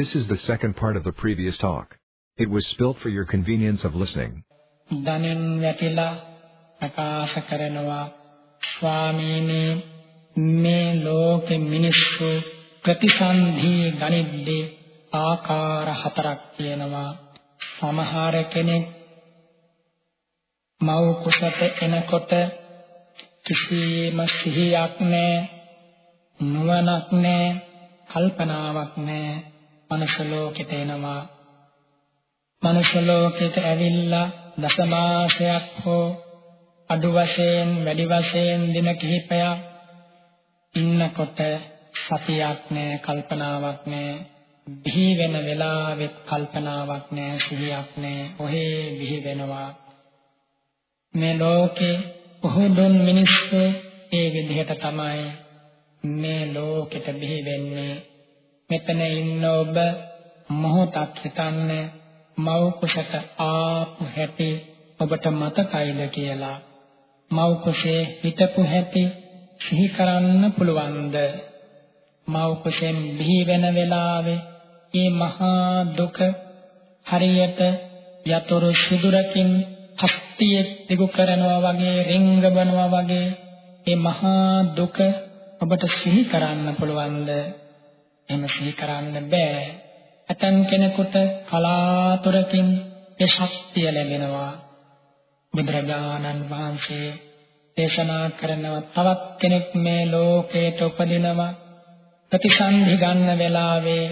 This is the second part of the previous talk. It was spilt for your convenience of listening. ධනෙන් වැටිලා ප්‍රකාශ කරනවා ස්වාමීනි මේ ලෝකෙ මිනිස්සු ප්‍රතිසන්ධි ගනිද්දී ආකාර හතරක් තියෙනවා සමහර කෙනෙක් මව් කුසට එනකොට කිසිම සිහියක් නැහැ නුවණක් නැහැ කල්පනාවක් නැහැ මනුෂ්‍ය ලෝකෙට එනවා. මනුෂ්‍ය ලෝකෙට ඇවිල්ලා දසමාසයක් හෝ අඩු වශයෙන් වැඩි වශයෙන් දින කිහිපයක් ඉන්නකොට සතියක් නැහැ කල්පනාවක් නැහැ බිහි වෙන වෙලාවෙත් කල්පනාවක් නැහැ සිහියක් නැහැ ඔහේ බිහි වෙනවා. මේ ලෝකේ බොහෝදුන් මිනිස්සු ඒ විදිහට තමයි මේ ලෝකෙට බිහි වෙන්නේ. මෙතන ඉන්න ඔබ මොහොතක් හිතන්න මව් කුසට ආපු හැටි ඔබට මතකයිද කියලා. මව් කුසේ හිටපු හැටි සිහි කරන්න පුළුවන්ද? මව් කුසෙන් බිහි වෙන වෙලාවේ මේ මහා දුක හරියට යතුරු සිදුරකින් හස්තියෙක් දිගු කරනවා වගේ රිංගබනවා වගේ මේ මහා දුක ඔබට සිහි කරන්න පුළුවන්ද? එහෙම සිහි කරන්න බෑ. ඇතන් කෙනෙකුට කලාතුරකින් ඒ ශක්තිය ලැබෙනවා. බුදුරජාණන් වහන්සේ දේශනා කරනවා තවත් කෙනෙක් මේ ලෝකයට උපදිනවා. ප්‍රතිසන්ධි ගන්න වෙලාවේ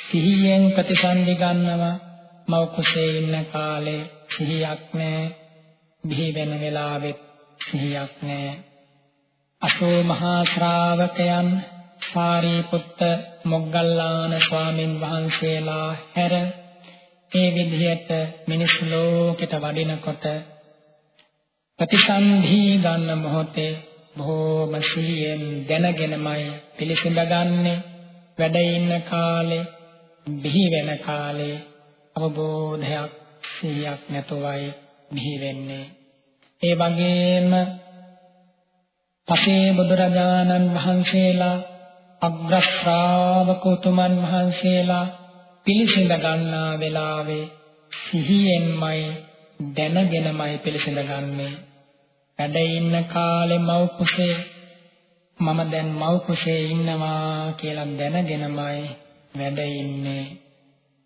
සිහියෙන් ප්‍රතිසන්ධි ගන්නවා. මව් කුසේ ඉන්න කාලේ සිහියක් නැහැ. බිහි වෙන වෙලාවෙත් සිහියක් නැහැ. අසෝ මහා ශ්‍රාවකයන් සාරිපුත්ත මොග්ගල්ලාන ස්වාමින් වහන්සේලා හැර ඒ විදිහට මිනිස් ලෝකෙට වඩිනකොට ප්‍රතිසන්ධි ගන්න මොහොතේ බොහෝම සිහියෙන් දැනගෙනමයි පිළිසිඳගන්නේ වැඩ ඉන්න කාලේ බිහි වෙන කාලේ අවබෝධයක් සිහියක් නැතුවයි බිහි වෙන්නේ. ඒ වගේම පසේ බුදුරජාණන් වහන්සේලා අග්‍ර ශ්‍රාවක උතුමන් වහන්සේලා පිළිසිඳ ගන්නා වෙලාවේ සිහියෙන්මයි දැනගෙනමයි පිළිසිඳ ගන්නේ. වැඩ ඉන්න කාලේ මව් කුසේ මම දැන් මව් කුසේ ඉන්නවා කියලා දැනගෙනමයි වැඩ ඉන්නේ.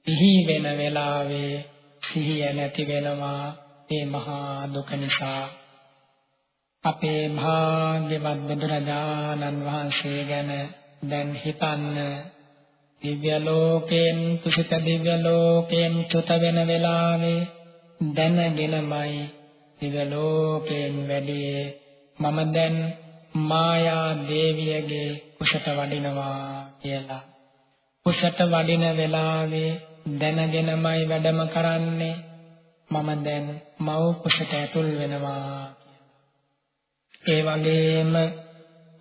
සිහි වෙන වෙලාවේ සිහිය නැති වෙනවා ඒ මහා දුක නිසා. අපේ භාග්‍යවත් බුදුරජාණන් වහන්සේ ගැන දැන් හිතන්න. දිව්‍ය ලෝකයෙන් කුසිත දිව්‍ය ලෝකයෙන් චුත වෙන වෙලාවේ දැනගෙනමයි දිව්‍ය ලෝකයෙන් වැඩි මම දැන් මායා දේවියගේ කුසට වඩිනවා කියලා. කුසට වඩින වෙලාවේ දැනගෙනමයි වැඩම කරන්නේ. මම දැන් මව් කුසට ඇතුල් වෙනවා ඒ වගේම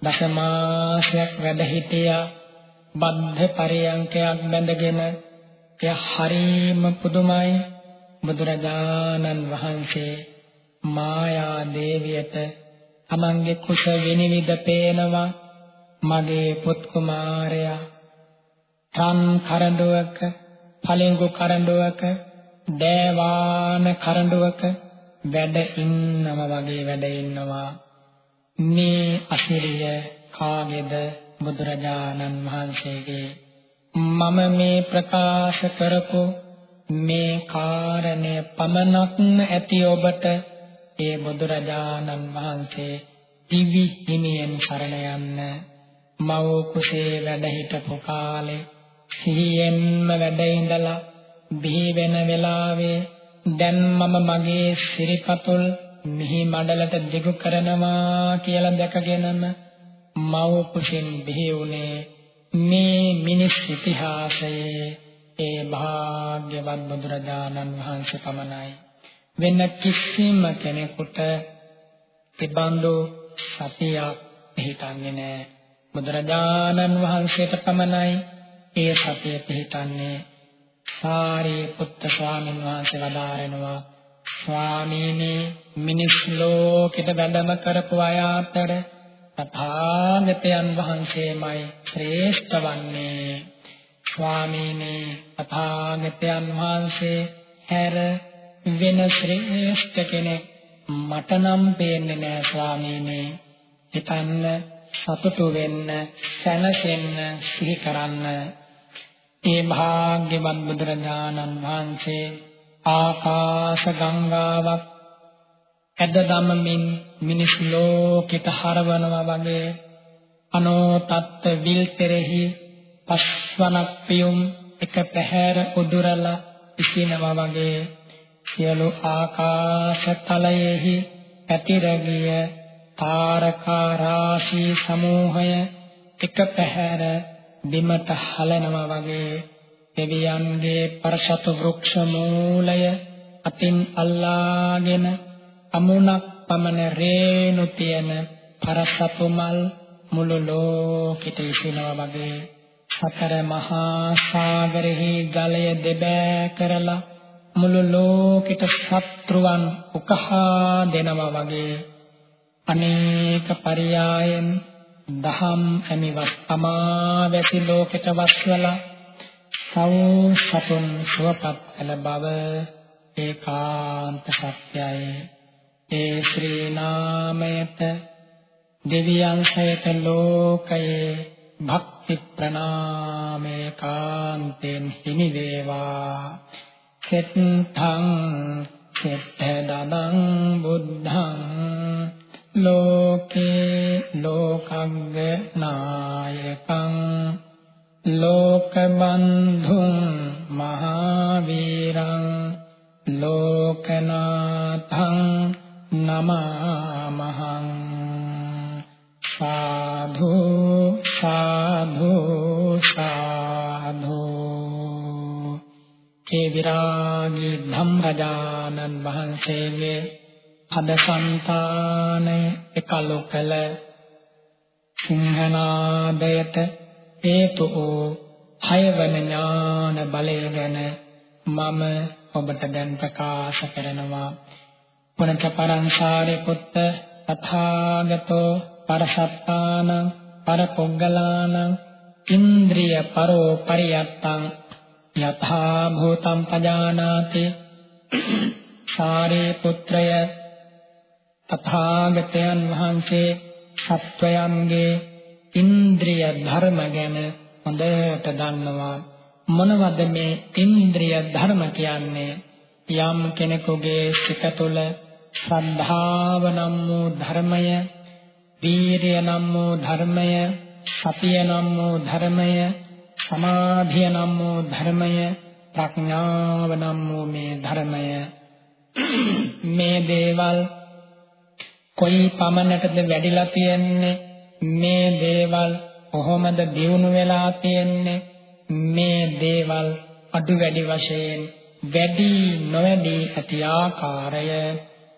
දසමාසයක් වැඩ හිටියා. බද්ධ පරියංකයක් බැඳගෙන එය හරීම පුදුමයි. බුදුරජාණන් වහන්සේ මායා දේවියට තමන්ගේ කුස විනිවිද පේනවා. මගේ පුත් කුමාරයා තන් කරඬුවක පළෙඟු කරඬුවක දෑවාන කරඬුවක වැඩ ඉන්නම වගේ වැඩ ඉන්නවා. මේ අසිරිය කාගේද බුදුරජාණන් වහන්සේගේ? මම මේ ප්‍රකාශ කරපු මේ කාරණය පමණක් ඇති ඔබට ඒ බුදුරජාණන් වහන්සේ දිවි හිමියෙන් සරණ යන්න මව කුසේ වැඩ හිටපු කාලේ සිහියෙන්ම වැඩ ඉඳලා බිහි වෙන වෙලාවේ දැන් මම මගේ සිරිපතුල් මිහි මඩලට දිගු කරනවා කියලා දැකගෙනම මව කුසින් බිහි වුණේ මේ මිනිස් ඉතිහාසයේ ඒ භාග්‍යවත් බුදුරජාණන් වහන්සේ පමණයි. වෙන කිසිම කෙනෙකුට තිබඳු සතියක් පිළිටන්නේ නැහැ බුදුරජාණන් වහන්සේට පමණයි ඒ සතිය පිළිටන්නේ සාරිපුත්ත ස්වාමීන් වහන්සේ වදාරනවා ස්වාමීනි මිනිස් ලෝකෙට වැඩම කරපු අය අතර තථාගතයන් වහන්සේමයි ශ්‍රේෂ්ඨ වන්නේ. ස්වාමීනි තථාගතයන් වහන්සේ හැර වෙන ශ්‍රේෂ්ඨ කෙනෙක් මට නම් පේන්නේ නෑ ස්වාමීනි. හිතන්න සතුටු වෙන්න සැනසෙන්න සිහි කරන්න. ඒ භාග්‍යවත් බුදුරජාණන් වහන්සේ ආකාශ ගංගාවක් ඇද දමමින් මිනිස් ලෝකෙට හරවනවා වගේ අනෝතත්ත විල් පෙරෙහි පස්වනක් පියුම් එක පැහැර උදුරලා ඉසිනවා වගේ සියලු ආකාශ තලයේහි පැතිර ගිය තාරකා රාශී සමූහය එක පැහැර බිමට හලනවා වගේ දෙවියන්ගේ පරසතු වෘක්ෂ මූලය අතින් අල්ලාගෙන අමුණක් පමණ රේණු තියෙන පරසතු මල් මුළු ලෝකෙට ඉසිනවා වගේ සතර මහා සාගරෙහි ජලය දෙබෑ කරලා මුළු ලෝකෙට සත්‍රුවන් උකහා දෙනවා වගේ අනේක පරියායන් දහම් ඇමිවස් අමාවැසි ලෝකෙට වස්වලා සව් සතුන් සුවපත් කළ බව ඒකාන්ත සත්‍යයි. ඒ ශ්‍රී නාමයට දෙවියන් සහිත ලෝකයේ භක්ති ප්‍රණාමේ කාන්තෙන් හිමි වේවා. සෙත්තං සෙත්ත දදං බුද්ධං ලෝකේ ලෝකග්ග නායකං ලෝක බන්ධුං මහාවීරං ලෝකනාථං නමාමහං සාධු සාධු සාධු ඒ විරාගී ධම්රජානන් වහන්සේගේ හදසන්තානය එකලු කළ සිංහනාදයට හේතු වූ හයවන ඥාන බලය ගැන මම ඔබට දැන් ප්‍රකාශ කරනවා. පුණජ පරංසාරේ පුත්ත තථාගතෝ පරසත්තාන පරපොග්ගලාන ඉන්ද්‍රිය පරෝ පරියත්තං යථා භූතං පජානාති. සාරේ පුත්‍රය තථාගතයන් වහන්සේ සත්වයන්ගේ ඉන්ද්‍රිය ධර්ම ගැන හොඳට දන්නවා. මොනවද මේ ඉන්ද්‍රිය ධර්ම කියන්නේ? යම් කෙනෙකුගේ සිත තුළ ශ්‍රද්ධාව නම් වූ ධර්මය වීරිය නම් වූ ධර්මය සතිය නම් වූ ධර්මය සමාධිය නම් වූ ධර්මය ප්‍රඥාව නම් වූ මේ ධර්මය. මේ දේවල් කොයි පමණටද වැඩිලා තියෙන්නේ? මේ දේවල් කොහොමද දියුණු වෙලා තියෙන්නේ? මේ දේවල් අඩු වැඩි වශයෙන් වැඩි නොවැඩි ඇති ආකාරය.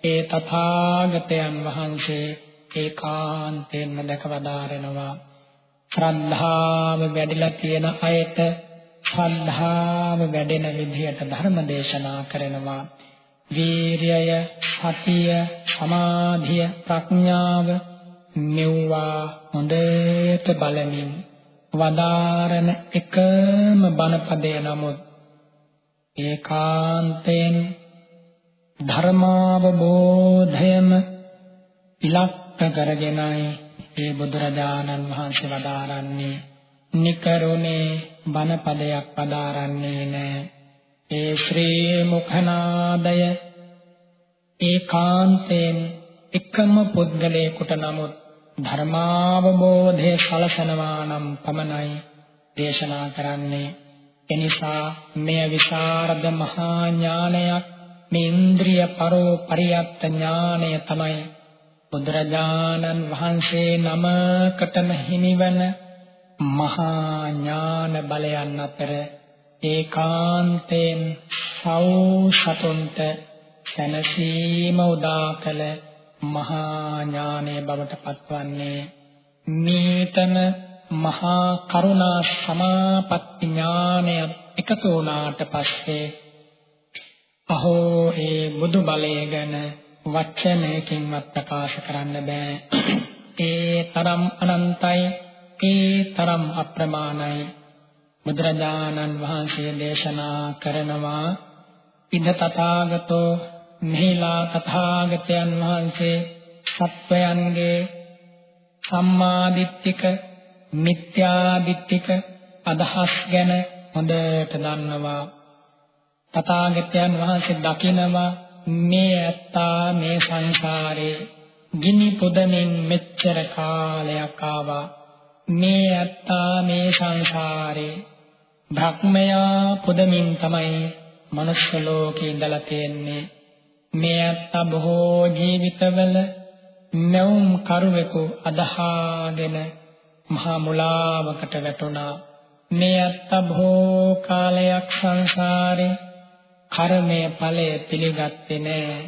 ඒ තථාගතයන් වහන්සේ ඒකාන්තයෙන්ම දැකවදාරනවා ශ්‍රද්ධාව වැඩිලා තියෙන අයට ශ්‍රද්ධාව වැඩෙන විදිහට ධර්ම දේශනා කරනවා. වීර්යය සතිය සමාධිය ප්‍රඥාව මෙව්වා හොඳට බලමින් වදාරන එකම බණපදය නමුත් ඒකාන්තයෙන් ධර්මාවබෝධයම ඉලක්ක කරගෙනයි ඒ බුදුරජාණන් වහන්සේ වදාරන්නේ. නිකරුණේ බණපදයක් වදාරන්නේ නැහැ ඒ ශ්‍රී මුඛනාදය ඒකාන්තයෙන් එකම පුද්ගලයෙකුට නමුත් ධර්මාවබෝධය සලසනවා නම් පමණයි දේශනා කරන්නේ. එනිසා මෙය විශාරද මහා ඥානයක් මේ ඉන්ද්‍රිය පරෝ පරියත්ත ඥානය තමයි බුදුරජාණන් වහන්සේ නමකටම හිමිවන මහා ඥාන බලයන් අතර ඒකාන්තයෙන් සෞසතුන්ට සැනසීම උදා කළ මහා ඥානයේ බවට පත්වන්නේ මේතන මහා කරුණා සමාපatti ඥානය එකතු වුණාට පස්සේ අහෝ ඒ බුදු බලය ගැන වචනයකින්වත් ප්‍රකාශ කරන්න බෑ. ඒ තරම් අනන්තයි ඒ තරම් අප්‍රමාණයි. බුදුරජාණන් වහන්සේ දේශනා කරනවා ඉද තථාගතෝ මෙහිලා තථාගතයන් වහන්සේ සත්වයන්ගේ සම්මාදිට්ඨික මිත්‍යාදිට්ඨික අදහස් ගැන හොඳට දන්නවා. තථාගතයන් වහන්සේ දකිනවා මේ ඇත්තා මේ සංසාරේ ගිනි පුදමින් මෙච්චර කාලයක් ආවා. මේ ඇත්තා මේ සංසාරේ භක්මයා පුදමින් තමයි මනුෂ්‍ය ලෝකේ ඉඳලා තියෙන්නේ. මේ ඇත්තා බොහෝ ජීවිතවල නැවුම් කරුවෙකු අදහාගෙන මහා මුලාවකට වැටුණා මේ ඇත්තා බොහෝ කාලයක් සංසාරේ කර්මයේ ඵලය පිළිගත්තේ නැහැ.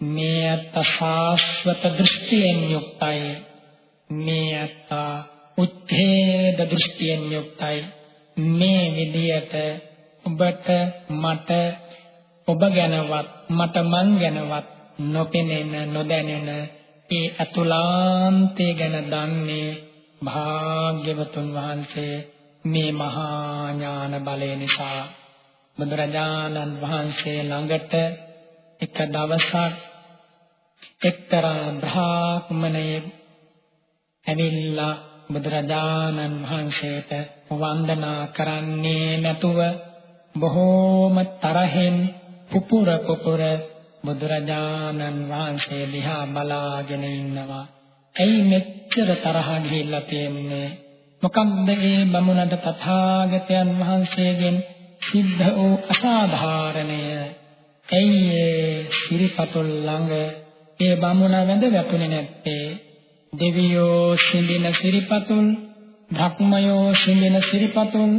මේ අත්ත ශාස්වත දෘෂ්ටියෙන් යුක්තයි. මේ අත්ත උත්තේද දෘෂ්ටියෙන් යුක්තයි. මේ විදියට ඔබට මට ඔබ ගැනවත් මට මං ගැනවත් නොපෙනෙන නොදැනෙන ඒ අතුලාන්තය ගැන දන්නේ භාග්‍යවතුන් වහන්සේ මේ මහා ඥාන බලය නිසා. බුදුරජාණන් වහන්සේ ළඟට එක දවසක් එක්තරා බ්‍රාහ්මණයෙක් ඇවිල්ලා බුදුරජාණන් වහන්සේට වන්දනා කරන්නේ නැතුව බොහෝම තරහෙන් පුපුර පුපුර බුදුරජාණන් වහන්සේ දිහා බලාගෙන ඉන්නවා. ඇයි මෙච්චර තරහ ගිහිල්ලා තියෙන්නේ? මොකක්ද මේ බමුණට තථාගතයන් වහන්සේගෙන් සිද්ධ වූ අසාධාරණය ඇයි සිරිපතුල් ළඟ ඒ බමුණ වැඳ වැටුනේ නැත්තේ දෙවියෝ සිඳින සිරිපතුල් ධක්මයෝ සිඳින සිරිපතුල්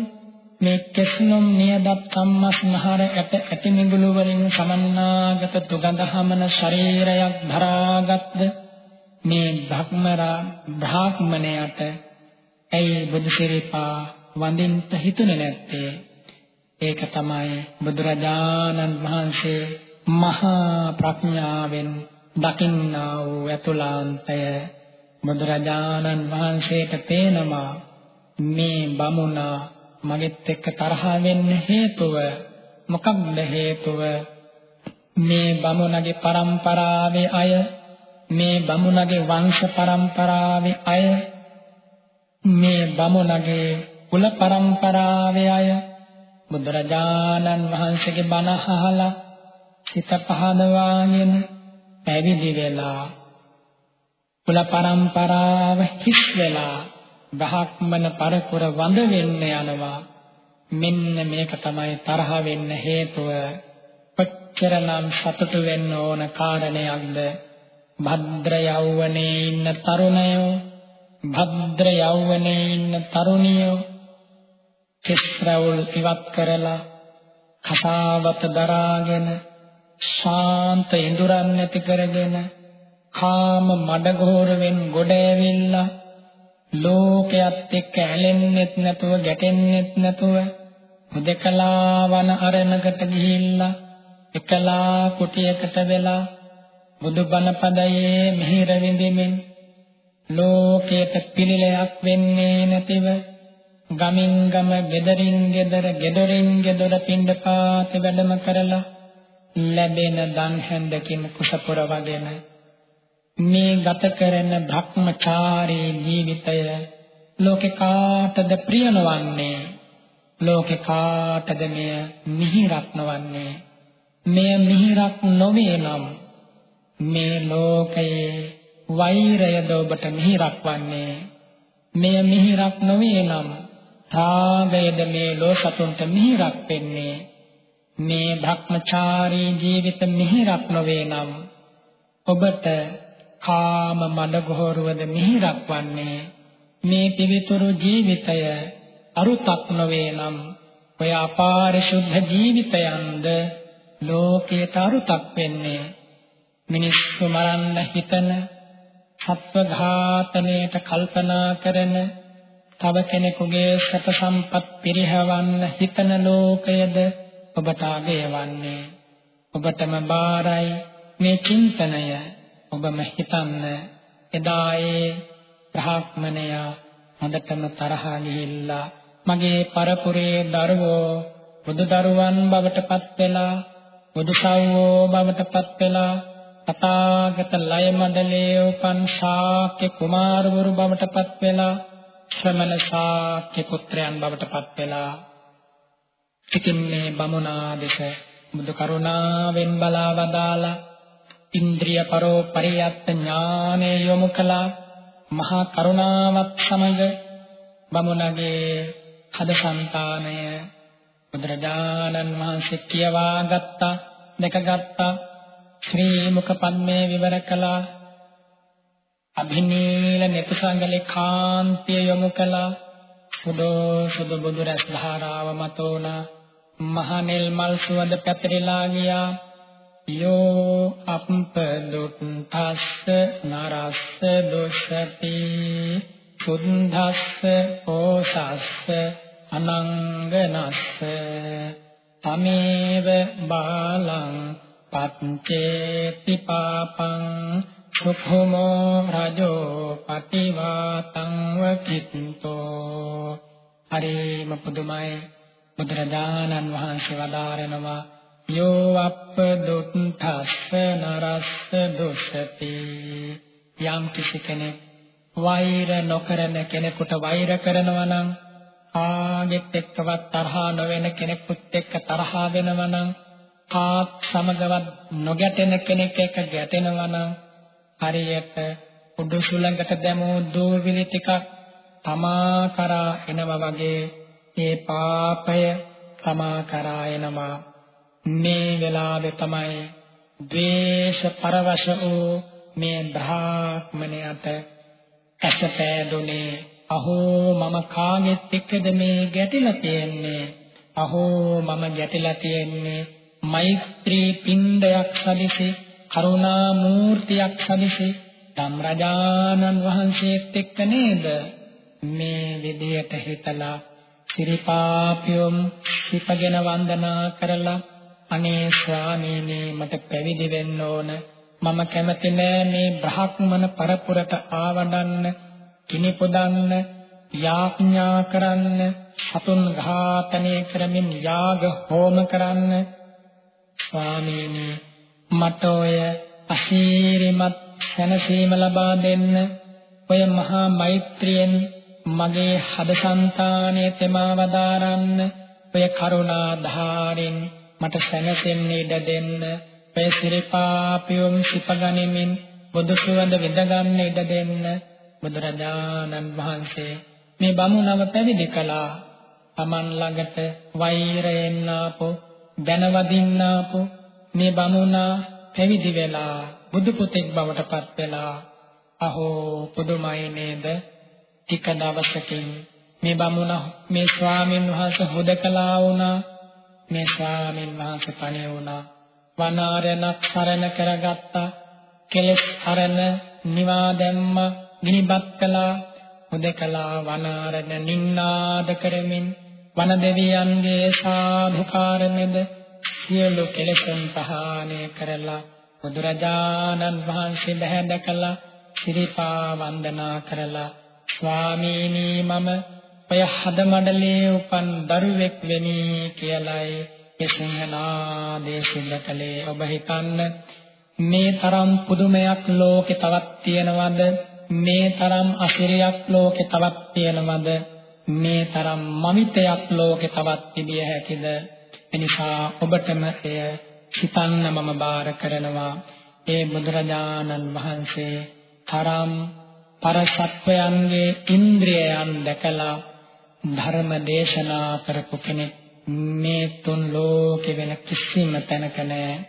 මේ කෙස්නම් නියදත් සම්මස්නහර ඇට ඇති මිගුළු වලින් සමන්නාගත දුගඳ හමන ශරීරයක් ධරාගත්ද මේ ධක්මරා බ්‍රාහ්මණයට ඇයි බුදු සිරිපා වඳින්න හිතුනේ නැත්තේ? ඒක තමයි බුදුරජාණන් වහන්සේ මහා ප්‍රඥාවෙන් දකින්නා වූ අතුලාන්තය බුදුරජාණන් වහන්සේට පේනවා මේ බමුණා මගෙත් එක්ක තරහා වෙන්න හේතුව මොකක්ද හේතුව? මේ බමුණගේ પરම්පරාවේ අය මේ බමුණගේ වංශ પરම්පරාවේ අය මේ බමුණගේ කුල પરම්පරාවේ අය බුදුරජාණන් වහන්සේගේ බණ අහලා සිත පහදවාගෙන පැවිදි වෙලා කුල પરම්පරාව හිස් වෙලා බ්‍රහ්මන පරපුර වඳ වෙන්න යනවා. මෙන්න මේක තමයි තරහ වෙන්න හේතුව. කොච්චරනම් සතුටු වෙන්න ඕන කාරණයක්ද? භද්‍ර යෞවනේ ඉන්න තරුණයෝ භද්‍ර යෞවනේ ඉන්න තරුණියෝ කෙස්රවුල් ඉවත් කරලා කතාවත දරාගෙන ශාන්ත ඉඳුරන් නැති කරගෙන කාම මඩගෝරෙන් ගොඩ ඇවිල්ලා ලෝකයක් එක්ක ඇලෙන්නෙත් නැතුව ගැටෙන්නෙත් නැතුව හුදකලා වන අරණකට ගිහිල්ලා එකලා කුටියකට වෙලා බුදුබණ පදයේ මිහිර විඳිමින් ලෝකයට පිළිලයක් වෙන්නේ නැතිව ගමින් ගම ගෙදරින් ගෙදර ගෙදරින් ගෙදර පින්ඩපාත වැඩම කරලා ලැබෙන දන් හැන්දකින් කුසපුර වගෙන මේ ගත කරන භක්මචාරී ජීවිතය ලෝකේ කාටද ප්‍රිය නොවන්නේ ලෝකේ කාටද මෙය මිහිරක් නොවන්නේ මෙය මිහිරක් නොවේ නම් මේ ලෝකයේ වෛරයද ඔබට මිහිරක් වන්නේ? මෙය මිහිරක් නොවේ නම් රාගයද මේ ලෝසතුන්ට මිහිරක් වෙන්නේ? මේ භක්මචාරී ජීවිත මිහිරක් නොවේ නම් ඔබට කාම මඩගොහරුවද මිහිරක් වන්නේ මේ පිවිතුරු ජීවිතය අරුතක් නොවේ නම් ඔය අපාරිශුද්ධ ජීවිතයන්ද ලෝකයට අරුතක් වෙන්නේ. මිනිස්සු මරන්න හිතන සත්ව ඝාතනයට කල්පනා කරන තව කෙනෙකුගේ සැප සම්පත් පිරිහවන්න හිතන ලෝකයද ඔබට අගයවන්නේ ඔබටම බාරයි මේ චින්තනය. ඔබම හිතන්න එදා ඒ බ්‍රාහ්මණයා හොඳටම තරහා ගිහිල්ලා මගේ පරපුරේ දරුවෝ බුදු දරුවන් බවට පත් වෙලා බුදු සව්වෝ බවට පත් වෙලා තථාගත ලය මඩලේ උපන් ශාක්‍ය කුමාරවරු බවට පත් වෙලා ශ්‍රමණ ශාක්‍ය පුත්‍රයන් බවට පත් වෙලා. ඉතින් මේ බමුණා දෙස බුදු කරුණාවෙන් බලා වදාලා ඉන්ද්‍රිය පරෝ පරියත්ත ඥානෙ යොමු කළා. මහා කරුණාවත් සමග බමුණගේ හදසන්තානය බුදුරජාණන් වහන්සේ කියවා ගත්තා දැකගත්තා. ශ්‍රී මුඛ පද්මේ විවර කළා. අභිනීල නෙතුසංගලේ කාන්තිය යොමු කළා. සුදු සුදු බුදු රැස් ධාරාව මතෝනා මහනෙල් මල් සුවඳ පැතිරලා ගියා. යෝ අප්පදුත්තස්ස නරස්ස දුස්සති සුද්ධස්ස ඕසස්ස අනංගනස්ස තමේව බාලං පච්චේති පාපං සුඛමෝ රජෝ පටිවාතං වකිත්තෝ හරිම පුදුමයි බුදුරජාණන් වහන්සේ වදාරනවා යෝ අප්ප දුක්ඛස්ස නරස්ස දුස්සති. යම් කිසි කෙනෙක් වෛර නොකරන කෙනෙකුට වෛර කරනවා නම් ආගෙත් එක්කවත් තරහා නොවන කෙනෙකුත් එක්ක තරහා වෙනවා නම් කාත් සමගවත් නොගැටෙන කෙනෙක් එක්ක ගැටෙනවා නම් හරියට උඩු සුළඟට දැමූ දූවිලි ටිකක් තමා කරා එනවා වගේ ඒ පාපය තමා කරා එනවා. මේ වෙලාවේ තමයි ද්වේෂ පරවශ වූ මේ බ්‍රාහ්මණයට ඇස පෑදුනේ. අහෝ මම කාගෙත් එක්කද මේ ගැටිලා තියෙන්නේ? අහෝ මම ගැටිලා තියෙන්නේ මෛත්‍රී පින්ඩයක් සදිසි කරුණා මූර්තියක් සදිසි ධම්රජානන් වහන්සේත් එක්ක නේද? මේ විදියට හිතලා සිරිපාපියොම් සිපගෙන වන්දනා කරලා අනේ ස්වාමීනි මට පැවිදි වෙන්න ඕන. මම කැමති නෑ මේ බ්‍රහ්මන පරපුරට ආවඩන්න කිනිපොදන්න යාඥා කරන්න සතුන් ඝාතනය කරමින් යාග හෝම කරන්න. ස්වාමීනි මට ඔය අසීරිමත් සැනසීම ලබා දෙන්න. ඔය මහා මෛත්‍රියෙන් මගේ හදසන්තානය තෙමා වදාරන්න. ඔය කරුණා ධාරින් මට සැනසෙන්න ඉඩ දෙන්න ඔය සිරිපාපියුම් සිපගනිමින් බුදු සුවඳ විඳගන්න ඉඩ දෙන්න. බුදුරජාණන් වහන්සේ මේ බමුණව පැවිදි කළා. Taman ළඟට වෛරයෙන් ආපෝ දැනවදින්න ආපෝ මේ බමුණා පැවිදි වෙලා බුදු පුතෙක් බවට පත් වෙලා අහෝ පුදුමයි නේද? ටික දවසකින් මේ බමුණ මේ ස්වාමීන් වහන්සේ හොදකලා වුණා. මේ ස්වාමීන් වහන්සේ පණේ වුණා වනාරණක් සරණ කරගත්තා. කෙලස් හරණ නිවා දැම්මා ගිනිබත් කළා. හොදකලා වනාරණ නින්නාද කරමින් වන දෙවියන්ගේ සාධුකාරමෙද සියලු කෙලෙසුන් පහාණය කරලා බුදුරජාණන් වහන්සේ බැහැ දැකලා සිරිපා වන්දනා කරලා ස්වාමීනි මම ඔය හදමඩලේ උපන් දරුවෙක් වෙමි කියලයි ඒ සිංහනාදේ සිද්ධ කළේ ඔබ හිතන්න. මේ තරම් පුදුමයක් ලෝකේ තවත් තියෙනවද? මේ තරම් අසිරියක් ලෝකේ තවත් තියෙනවද? මේ තරම් මමිතයක් ලෝකේ තවත් තිබිය හැකිද? එනිසා ඔබටම එය හිතන්න මම බාර කරනවා. ඒ බුදුරජාණන් වහන්සේ තරම් පරසත්වයන්ගේ ඉන්ද්‍රියයන් දැකලා ධර්ම දේශනා කරපු කෙනෙක් මේ තුන් ලෝකෙ වෙන කිසිම තැනක නැහැ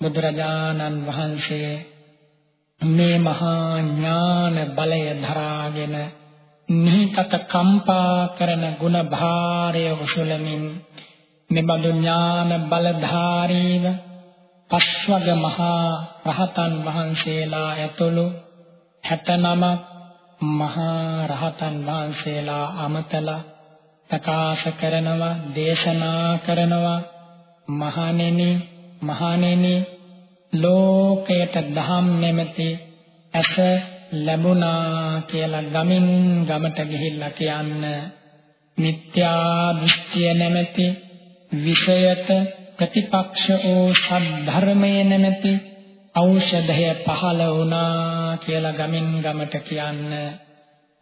බුදුරජාණන් වහන්සේ මේ මහා ඥාන බලය ධරාගෙන නිහිතක කම්පා කරන ගුණ භාරය උසුලමින් මෙබඳු ඥාන බලධාරීව පස්වග මහා රහතන් වහන්සේලා ඇතුළු 69 මහා රහතන් වහන්සේලා අමතලා ප්‍රකාශ කරනවා දේශනා කරනවා. මහණෙනි මහණෙනි ලෝකයට දහම් නැමැති ඇස ලැබුණා කියලා ගමින් ගමට ගිහිල්ලා කියන්න. මිත්‍යා දෘෂ්ටිය නැමැති විෂයට ප්‍රතිපක්ෂ වූ සද්ධර්මයේ නැමැති ඖෂධය පහළ වුණා කියලා ගමින් ගමට කියන්න.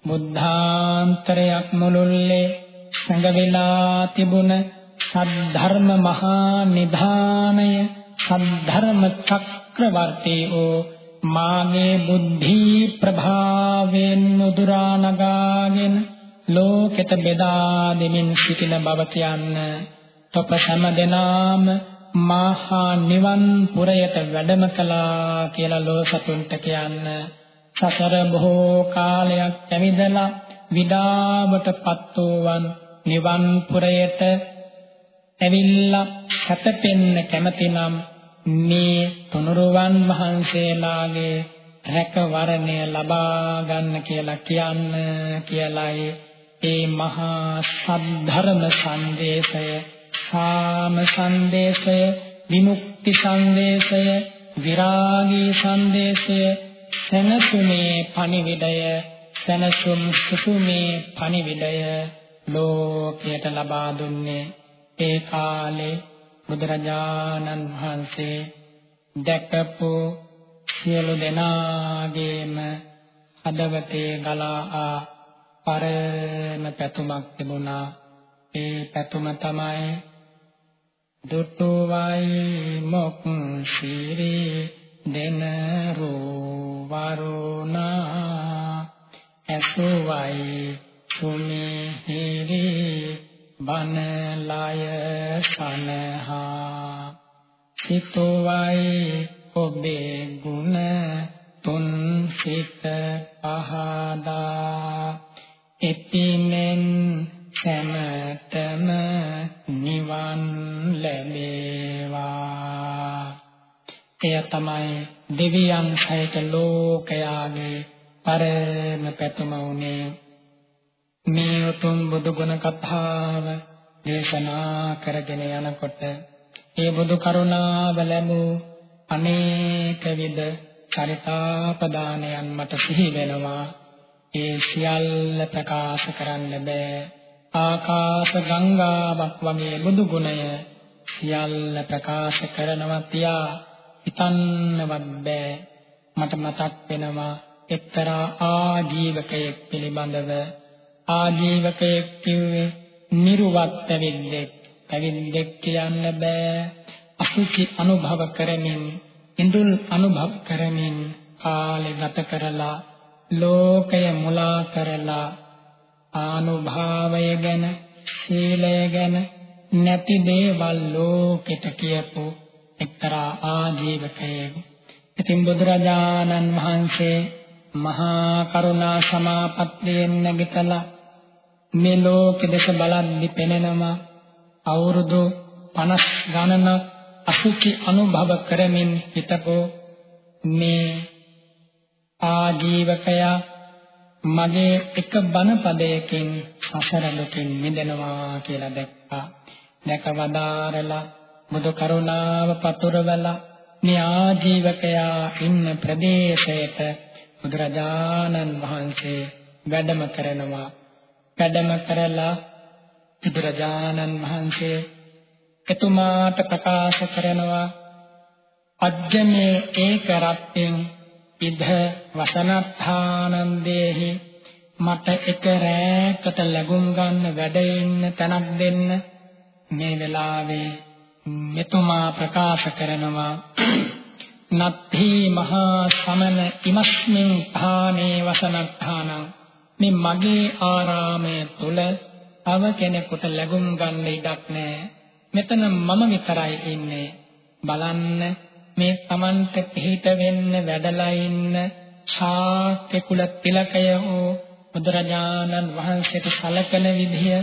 බුද්ධාන්තරයක් මුළුල්ලේ සංගවිලා තිබුණ සද්ධර්ම මහා නිධානය සද්ධර්ම චක්‍රවර්තී වූ මාගේ බුද්ධි ප්‍රභාවෙන් නුදුරා නගාගෙන ලෝකෙට බෙදා දෙමින් සිටින බව කියන්න. තොප සෑම මහා නිවන් පුරයට වැඩම කළා කියලා ලෝසතුන්ට කියන්න. සසර බොහෝ කාලයක් ඇවිදලා විඩාවටපත් වූවන් නිවන් පුරයට ඇවිල්ලා සැතපෙන්න කැමතිනම් මේ තුනුරුවන් වහන්සේලාගේ රැකවරණය ලබා ගන්න කියලා කියන්න කියලයි. ඒ මහා සද්ධර්ම සංදේශය කාම සංදේශය විමුක්ති සංදේශය විරාගී සංදේශය සනසුමේ පණිවිඩය සනසුම් සුසුමේ පණිවිඩය ලෝකයට ලබා දුන්නේ ඒ කාලේ බුදුරජාණන් වහන්සේ. දැකපු සියලු දෙනාගේම හදවතේ ගලා ආ පරම පැතුමක් තිබුණා. ඒ පැතුම තමයි දුටුවයි මොක් සිරි දෙන රෝ වරුණා. ඇසුවයි සුමිහිරි බනලය සනහා. සිතුවයි ඔබේ ගුණ තුන් සිත පහදා. එතිනෙන් සැමතම නිවන් ලැබේවා. එය තමයි දෙවියන් සහිත ලෝකයාගේ පරම පැතුම උනේ මේ උතුම් බුදු ගුණ කතාව දේශනා කරගෙන යනකොට ඒ බුදු කරුණාව ලැබූ අනේක විද චරිතාපදානයන් මට සිහි වෙනවා. ඒ සියල්ල ප්‍රකාශ කරන්න බෑ. ආකාශ ගංගාවක් වගේ බුදු ගුණය සියල්ල ප්‍රකාශ කරනවා තියා හිතන්නවත් බෑ. මට මතක් වෙනවා එක්තරා ආජීවකයෙක් පිළිබඳව. ආජීවකයෙක් කිව්වේ නිර්වත් පැවිද්දෙක්. පැවිද්දෙක් කියන්න බෑ. අසුචි අනුභව කරමින් ඉඳුල් අනුභව කරමින් කාලේ ගත කරලා ලෝකය මුලා කරලා ආනුභාවය ගැන සීලය ගැන නැති දේවල් ලෝකෙට කියපු එක්තරා ආජීවකයෙක්. ඉතින් බුදුරජාණන් වහන්සේ මහා කරුණා සමාපත්තියෙන් නැගිටලා මේ ලෝකෙ දෙස බලද්දි පෙනෙනවා අවුරුදු 50 ගණනක් අසුචි අනුභව කරමින් හිටපෝ මේ ආජීවකයා මගේ එක බණ පදයකින් සසර දුකින් මිදෙනවා කියලා දැක්කා. දැක වදාරලා බුදු කරුණාව පතුරවලා මේ ආජීවකයා ඉන්න ප්‍රදේශයට බුදුරජාණන් වහන්සේ වැඩම කරනවා. වැඩම කරලා බුදුරජාණන් වහන්සේ එතුමාට ප්‍රකාශ කරනවා අජ්ජමේ ඒක රත්ත්‍යෙන් ඉද වසනත්ථානන්දේහි මට එක රැයකට ලැබුම් ගන්න වැඩ ඉන්න තැනක් දෙන්න. මේ වෙලාවේ මෙතුමා ප්‍රකාශ කරනවා නත්ථි මහා සමන ඉමස්මින් ථානේ වසනත්ථානං මේ මගේ ආරාමය තුල තව කෙනෙකුට ලැබුම් ගන්න ඉඩක් නැහැ මෙතන මම විතරයි ඉන්නේ. බලන්න මේ Tamante පිහිට වෙන්න වැඩලා ඉන්න ශාක්‍ය කුල තිලකය වූ බුදුරජාණන් වහන්සේට සලකන විදිය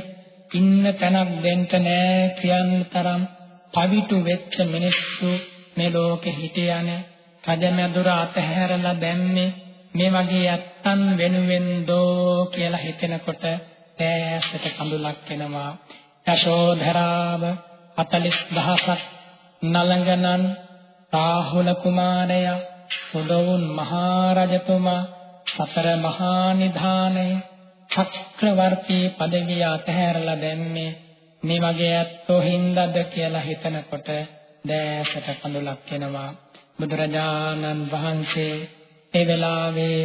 ඉන්න තැනක් දෙන්න නෑ කියන තරම් පවිතු වෙච්ච මිනිස්සු මේ ලෝකෙ හිටියනේ රජමැදුර අතහැරලා දැන්නේ මේ වගේ යත්තන් වෙනුවෙන් දෝ කියලා හිතෙනකොට ඈසට කඳුලක් එනවා. යශෝධරාව 40000ක් නලංගනන් රාහුල කුමාරයා සුදවුන් මහා රජතුමා සතර මහා නිධානය චක්‍රවර්ති পদවිය අතහැරලා දැන්නේ මේ වගේ ඇත්තෝ හින්දාද කියලා හිතනකොට දැසට කඳුලක් එනවා. බුදුරජාණන් වහන්සේ ඒ වෙලාවේ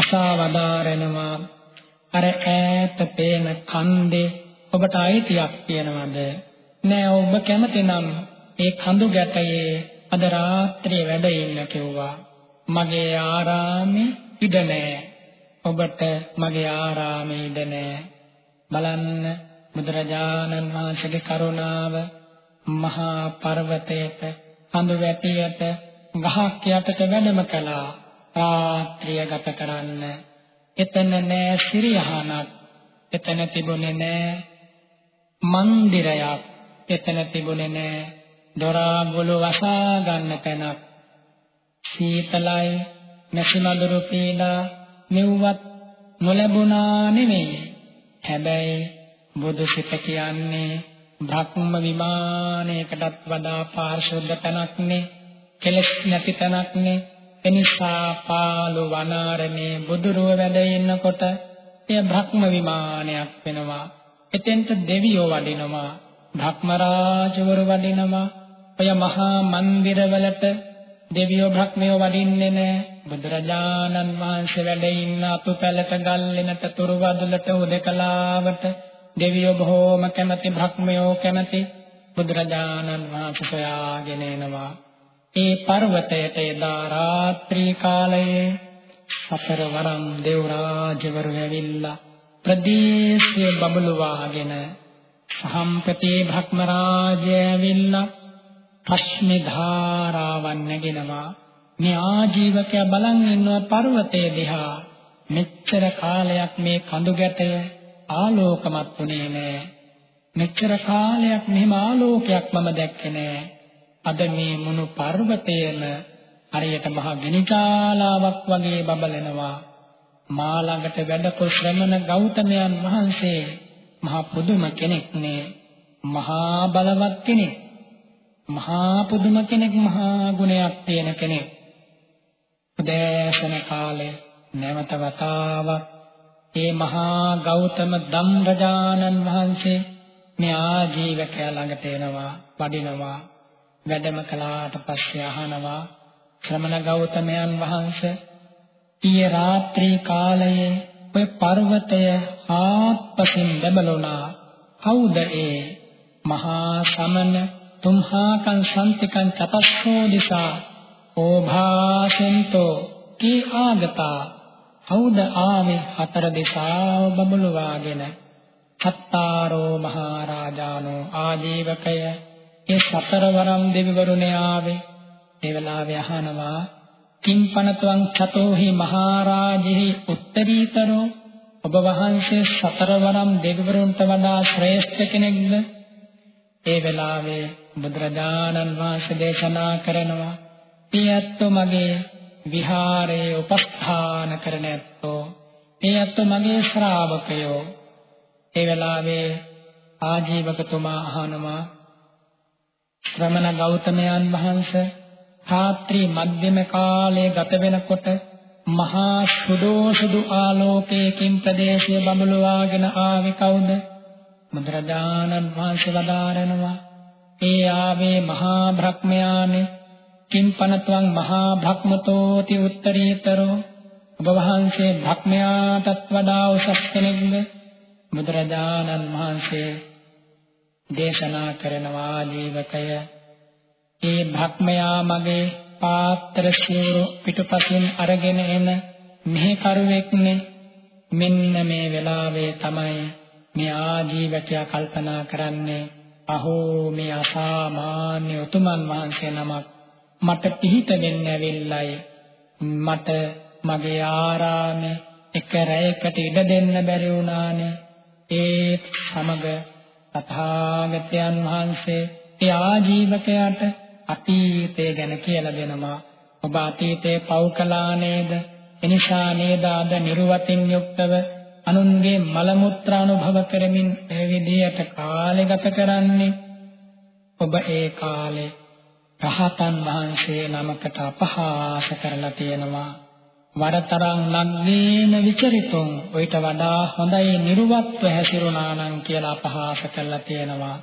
අසවදාරනවා අර ඈත පේන කන්දේ ඔබට අයිතියක් තියනවද? නෑ ඔබ කැමතිනම් ඒ කඳු ගැටයේ අද රාත්‍රියේ වැඩ ඉන්න කිව්වා. මගේ ආරාමේ ඉඩ නෑ. ඔබට මගේ ආරාමේ ඉඩ නෑ. බලන්න බුදුරජාණන් වහන්සේගේ කරුණාව මහා පර්වතයට කඳු වැටියට ගහක් යටට වැඩම කළා. රාත්‍රිය ගත කරන්න. එතන නෑ සිරියහනක්. එතන තිබුණේ නෑ මන්දිරයක්. එතන තිබුණේ නෑ දොරාගුළු වසා ගන්න තැනක්. සීතලයි නැසිමදුරු පීඩා මෙව්වත් නොලැබුණා නෙමෙයි. හැබැයි බුදු සිත කියන්නේ භක්ම විමානයකටත් වඩා පාරිශුද්ධ තැනක්නේ කෙලස් නැති තැනක්නේ. එනිසා පාළු වනාරණේ බුදුරුව වැඩ ඉන්නකොට එය භක්ම විමානයක් වෙනවා. එතෙන්ට දෙවියෝ වඩිනවා භක්ම රාජවරු වඩිනවා ඔය මහා මන්දිරවලට දෙවියෝ භක්මයෝ වඩින්නේ නැහැ බුදුරජාණන් වහන්සේ වැඩ ඉන්න අතුපැලට ගල්ලෙනට තුරුවදුලට උදකලාවට දෙවියෝ බොහෝම කැමැති භක්මයෝ කැමැති බුදුරජාණන් වහන්සේ සොයාගෙන එනවා. ඒ පර්වතයට එදා රාත්‍රී කාලයේ සතරවරම් දෙව් රාජවරු ඇවිල්ලා ප්‍රදේශය බබළුවාගෙන සහම්පති භක්ම රාජය ඇවිල්ලා ප්‍රශ්න ධාරාවන් නැගෙනවා. මේ ආජීවකයා බලන් ඉන්නවා පර්වතයේ දිහා. මෙච්චර කාලයක් මේ කඳු ගැටය ආලෝකමත් වුණේ නෑ. මෙච්චර කාලයක් මෙහෙම ආලෝකයක් මම දැක්කේ නෑ. අද මේ මුණු පර්වතයේම හරියට මහ ගිනිජාලාවක් වගේ බබලනවා. මා ළඟට වැඩකො ශ්‍රමණ ගෞතමයන් වහන්සේ මහ පුදුම කෙනෙක් නේ. මහා බලවත් කෙනෙක්. මහා පුදුම කෙනෙක් මහා ගුණයක් තියෙන කෙනෙක්. උදෑසන කාලේ නැවත වතාවක්. ඒ මහා ගෞතම ධම්රජානන් වහන්සේ මේ ආජීවකයා ළඟට එනවා වඩිනවා වැඩම කළාට පස්සේ අහනවා. ශ්‍රමණ ගෞතමයන් වහන්සේ ඊයේ රාත්‍රී කාලයේ ඔය පර්වතය ආත්පසින් බබළුණා කවුද ඒ මහා සමන තුම්හාකං සම්තිකං චතස්සෝ දිසා ඕභාසෙන්තෝ කී ආගතා කවුද ආවේ හතර දිසාව බබළුවාගෙන සත්තාරෝ මහරජානෝ ආජීවකය ඒ සතරවරම් දෙවිවරුනේ ආවේ ඒ වෙලාවේ අහනවා කිම්පනත්වං චතෝහි මහරජෙහි උත්තරීතරෝ ඔබ වහන්සේ සතරවරම් දෙවිවරුන්ට වඩා ශ්‍රේෂ්ඨ කෙනෙක්ද? ඒ වෙලාවේ බුදුරජාණන් වහන්සේ දේශනා කරනවා "පියත්තු මගේ විහාරයේ උපස්ථාන කරන ඇත්තෝ මේ ඇත්තෝ මගේ ශ්‍රාවකයෝ ඒ වෙලාවේ ආජීවකතුමා අහනවා ශ්‍රමණ ගෞතමයන් වහන්සේ රාත්‍රී මධ්‍යම කාලයේ ගත වෙනකොට මහා සුදෝ සුදු ආලෝකයකින් ප්‍රදේශය බඹලවාගෙන ආවේ කවුද? බුදුරජාණන් වහන්සේ වදාරනවා ඒ ආවේ මහා බ්‍රහ්මයානේ කිම්පනත්වං මහා භක්මතෝති උත්තරීතරෝ. ඔබ වහන්සේ භක්මයාටත් වඩා උසස් කෙනෙක්ද? බුදුරජාණන් වහන්සේ දේශනා කරනවා ජීවකය. ඒ භක්මයා මගේ පාත්‍ර සිවුරු පිටුපසින් අරගෙන එන මෙහි කරුවෙක්නේ. මෙන්න මේ වෙලාවේ තමයි මේ ආජීවකයා කල්පනා කරන්නේ. අහෝ මේ අසාමාන්‍ය උතුමන් වහන්සේ නමක් මට පිහිට වෙන්න ඇවිල්ලායි. මට මගේ ආරාමේ එක රැයකට ඉඩ දෙන්න බැරි වුණානේ. ඒ සමග තථාගතයන් වහන්සේ ඒ ආජීවකයාට අතීතය ගැන කියලා දෙනවා. ඔබ අතීතේ පව් කළා නේද? එනිසා නේද අද නිර්වතින් යුක්තව අනුන්ගේ මල මුත්‍රානුභව කරමින් ඒ විදියට කාලය ගත කරන්නේ ඔබ ඒ කාලේ රහතන් වහන්සේ නමකට අපහාස කරලා තියෙනවා. වරතරං ලග්නේන විචරිතං ඔయిత වඩා හොඳයි නිර්වත්ව හැසිරුණා නම් කියලා අපහාස කරලා තියෙනවා.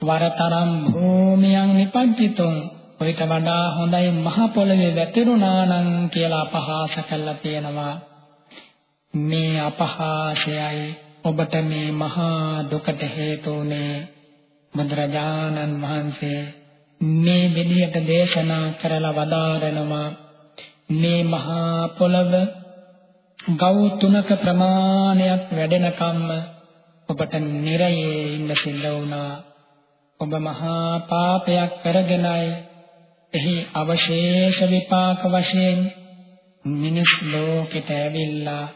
වරතරම් භූමියන් නිපජ්ජිතං ඔయిత වඩා හොඳයි මහ පොළවේ වැතිරුණා නම් කියලා අපහාස කරලා තියෙනවා. මේ අපහාසයයි ඔබට මේ මහා දුකට හේතු උනේ බුදුරජාණන් වහන්සේ මේ විදියට දේශනා කරලා වදාරනවා මේ මහා පොළව ගව් තුනක ප්‍රමාණයක් වැඩෙනකම්ම ඔබට නිරයේ ඉන්න සිද්ධ වුණා. ඔබ මහා පාපයක් කරගෙනයි එහි අවශේෂ විපාක වශයෙන් මිනිස් ලෝකෙට ඇවිල්ලා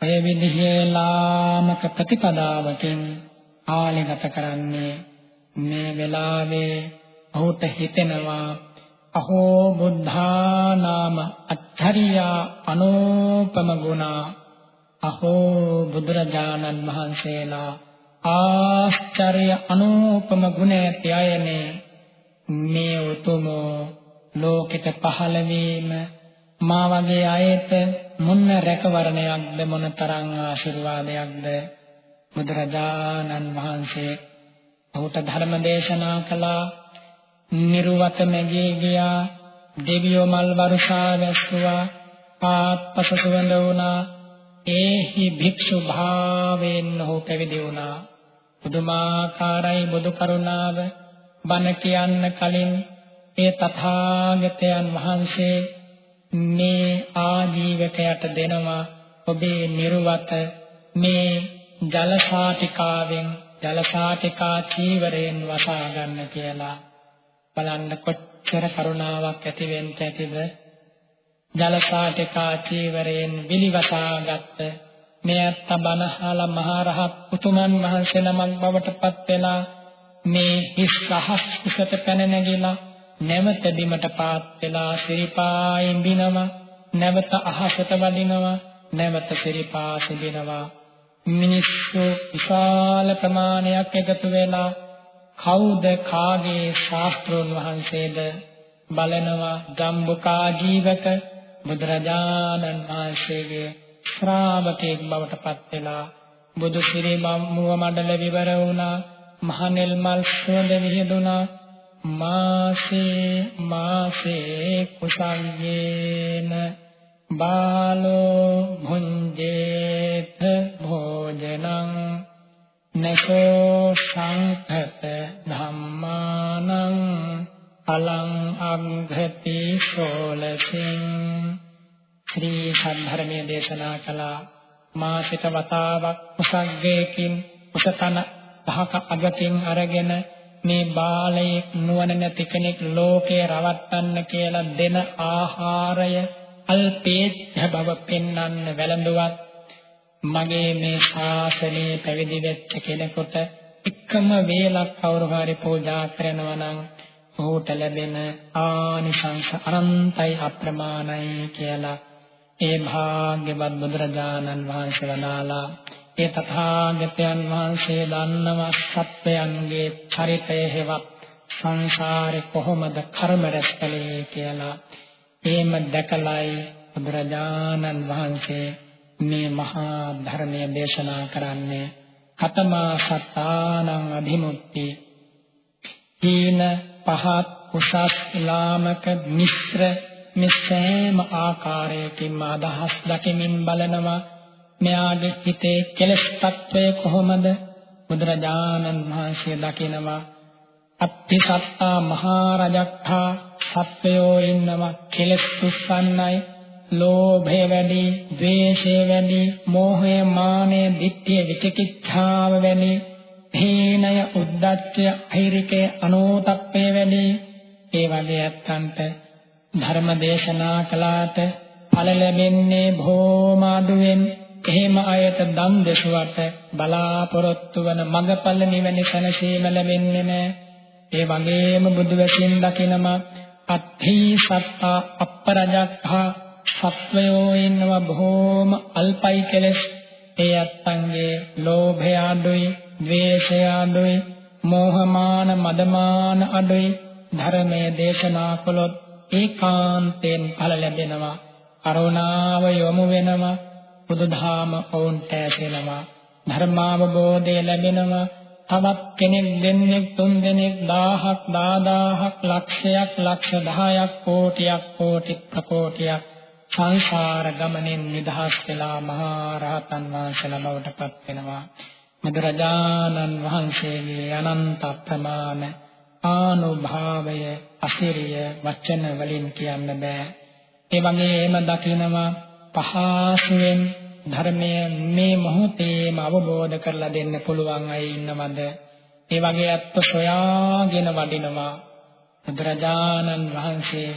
ඔය විදිහේ ලාමක ප්‍රතිපදාවකින් කාලය ගත කරන්නේ මේ වෙලාවේ ඔහුට හිතෙනවා අහෝ බුද්ධා නාම අච්චරියා අනෝපම ගුණා. අහෝ බුදුරජාණන් වහන්සේලා ආශ්චර්ය අනෝපම ගුණ ඇති අයනේ මේ උතුම ලෝකෙට පහළ වීම මා වගේ අයට මොන රැකවරණයක්ද මොනතරම් ආශිර්වාදයක්ද බුදුරජාණන් වහන්සේ ඔහුට ධර්ම දේශනා කළා. නිර්වත නැගී ගියා. දෙවියෝ මල් වර්ෂා වැස්සුවා. පාත්පස සුවඳ වුණා. ඒහි භික්ෂු භාවයෙන් ඔහු පැවිදි වුණා. බුදුමාකාරයි බුදු කරුණාව. බණ කියන්න කලින් ඒ තථාගතයන් වහන්සේ මේ ආජීවකයට දෙනවා ඔබේ නිර්වත මේ ජල සාතිකාවෙන් ජල සාතිකා චීවරයෙන් වසා ගන්න කියලා. බලන්න කොච්චර කරුණාවක් ඇති වෙන්න ඇතිද? ජල සාතිකා චීවරයෙන් විලිවසාගත්ත මේ අත්ත බණහලා මහරහත් උතුමන් වහන්සේ නමක් බවට පත් වෙලා මේ හිස් රහස් උසට පැන නැගිලා නැවත බිමට පාත් වෙලා සිරිපා ඉඹිනවා. නැවත අහසට වදිනවා නැවත සිරිපා සිඹිනවා. මිනිස්සු විශාල ප්‍රමාණයක් එකතු වෙලා කවුද කාගේ ශාස්ත්‍රෝන් වහන්සේද? බලනවා ජම්බුකා ජීවක බුදුරජාණන් වහන්සේගේ ශ්‍රාවකෙක් බවට පත් වෙලා බුදු සිරි මුව මඩල විවර වුණා. මහනෙල් මල් සුවඳ විහිදුණා. මාසේ මාසේ කුසල්යේන බාලෝ භුංජේත භෝජනං නකෝ සංඛත ධම්මානං අලං අග්ඝති සෝලසින්. ශ්‍රී සම්ධර්මයේ දේශනා කළා. මාසික වතාවක් උසග්ගයකින් උසතන පහක අගකින් අරගෙන මේ බාලයේ නුවණ නැති කෙනෙක් ලෝකේ රවට්ටන්න කියලා දෙන ආහාරය අල්පේච්ඡ බව පෙන්වන්න වැළඳුවත් මගේ මේ ශාසනයේ පැවිදි වෙච්ච කෙනෙකුට එකම වේලක් කවුරු හරි පූජා කරනවා නම් ඔහුට ලැබෙන ආනිසංස අනන්තයි අප්‍රමාණයි කියලා ඒ භාග්‍යවත් බුදුරජාණන් වහන්සේ වදාලා ඒ තථාගතයන් වහන්සේ දන්නව සත්වයන්ගේ චරිතය හෙවත් සංසාරේ කොහොමද කර්ම රැස් කළේ කියලා. එහෙම දැකලයි බුදුරජාණන් වහන්සේ මේ මහා ධර්මය දේශනා කරන්නේ. කතමා සත්තානං අධිමුක්ති හීන පහත් උසස් ලාමක මිශ්‍ර මේ සෑම ආකාරයකින්ම අදහස් දකිමින් බලනවා. මෙයාගේ හිතේ කෙලස් తත්වය කොහොමද? බුදුරජාණන් වහන්සේ දකිනවා අත්තිසත්තා මහා රජක්ඛා සත්වයෝ ඉන්නවා කෙලස් සුස්සන්නයි ලෝභය වැඩි, ද්වේෂය වැඩි, මෝහය, මානය, ditthිය, විචිකිච්ඡාව වැඩි, හේනය, උද්ධච්චය, අහිරිකය, අනෝතප්පය වැඩි. ඒ වගේ ඇත්තන්ට ධර්ම දේශනා කළාට ඵල ලැබෙන්නේ බොහෝම අඩුවෙන්. එහෙම අයට දන් දෙසුවට බලාපොරොත්තු වන මඟපල නිවැනි සැනසීම ලැබෙන්නේ නැහැ. ඒ වගේම බුදු වැසින් දකිනම අත්ථි සත්තා අපරජක්ඛා සත්වයෝ ඉන්නවා බොහෝම අල්පයි කෙලස්. ඒ අත්තන්ගේ ලෝභය අඩුයි, ද්වේෂය අඩුයි, මෝහමාන මදමාන අඩුයි. ධර්මයේ දේශනා කළොත් ඒකාන්තයෙන් ඵල ලැබෙනවා. කරුණාව යොමු වෙනවා බුදුදහම ඔවුන්ට ඇසෙනවා ධර්මාවබෝධය ලැබෙනවා. තවත් කෙනෙක් දෙන්නෙක් තුන් දෙනෙක් දහහක් දාදාහක් ලක්ෂයක් ලක්ෂ 10ක් කෝටියක් කෝටි ප්‍රකෝටියක් සංසාර ගමනෙන් නිදහස් වෙලා මහා රහතන් වහන්සේලා බවට පත් වෙනවා. බුදුරජාණන් වහන්සේගේ අනන්ත ප්‍රමාණ ආනුභාවය අසිරිය වචන වලින් කියන්න බෑ. ඒ වගේම දකිනවා පහසුවෙන් ධර්මය මේ මොහොතේම අවබෝධ කරලා දෙන්න පුළුවන් අය ඉන්නවද? ඒ වගේ අත්ව සොයාගෙන වඩිනවා. බුදුරජාණන් වහන්සේ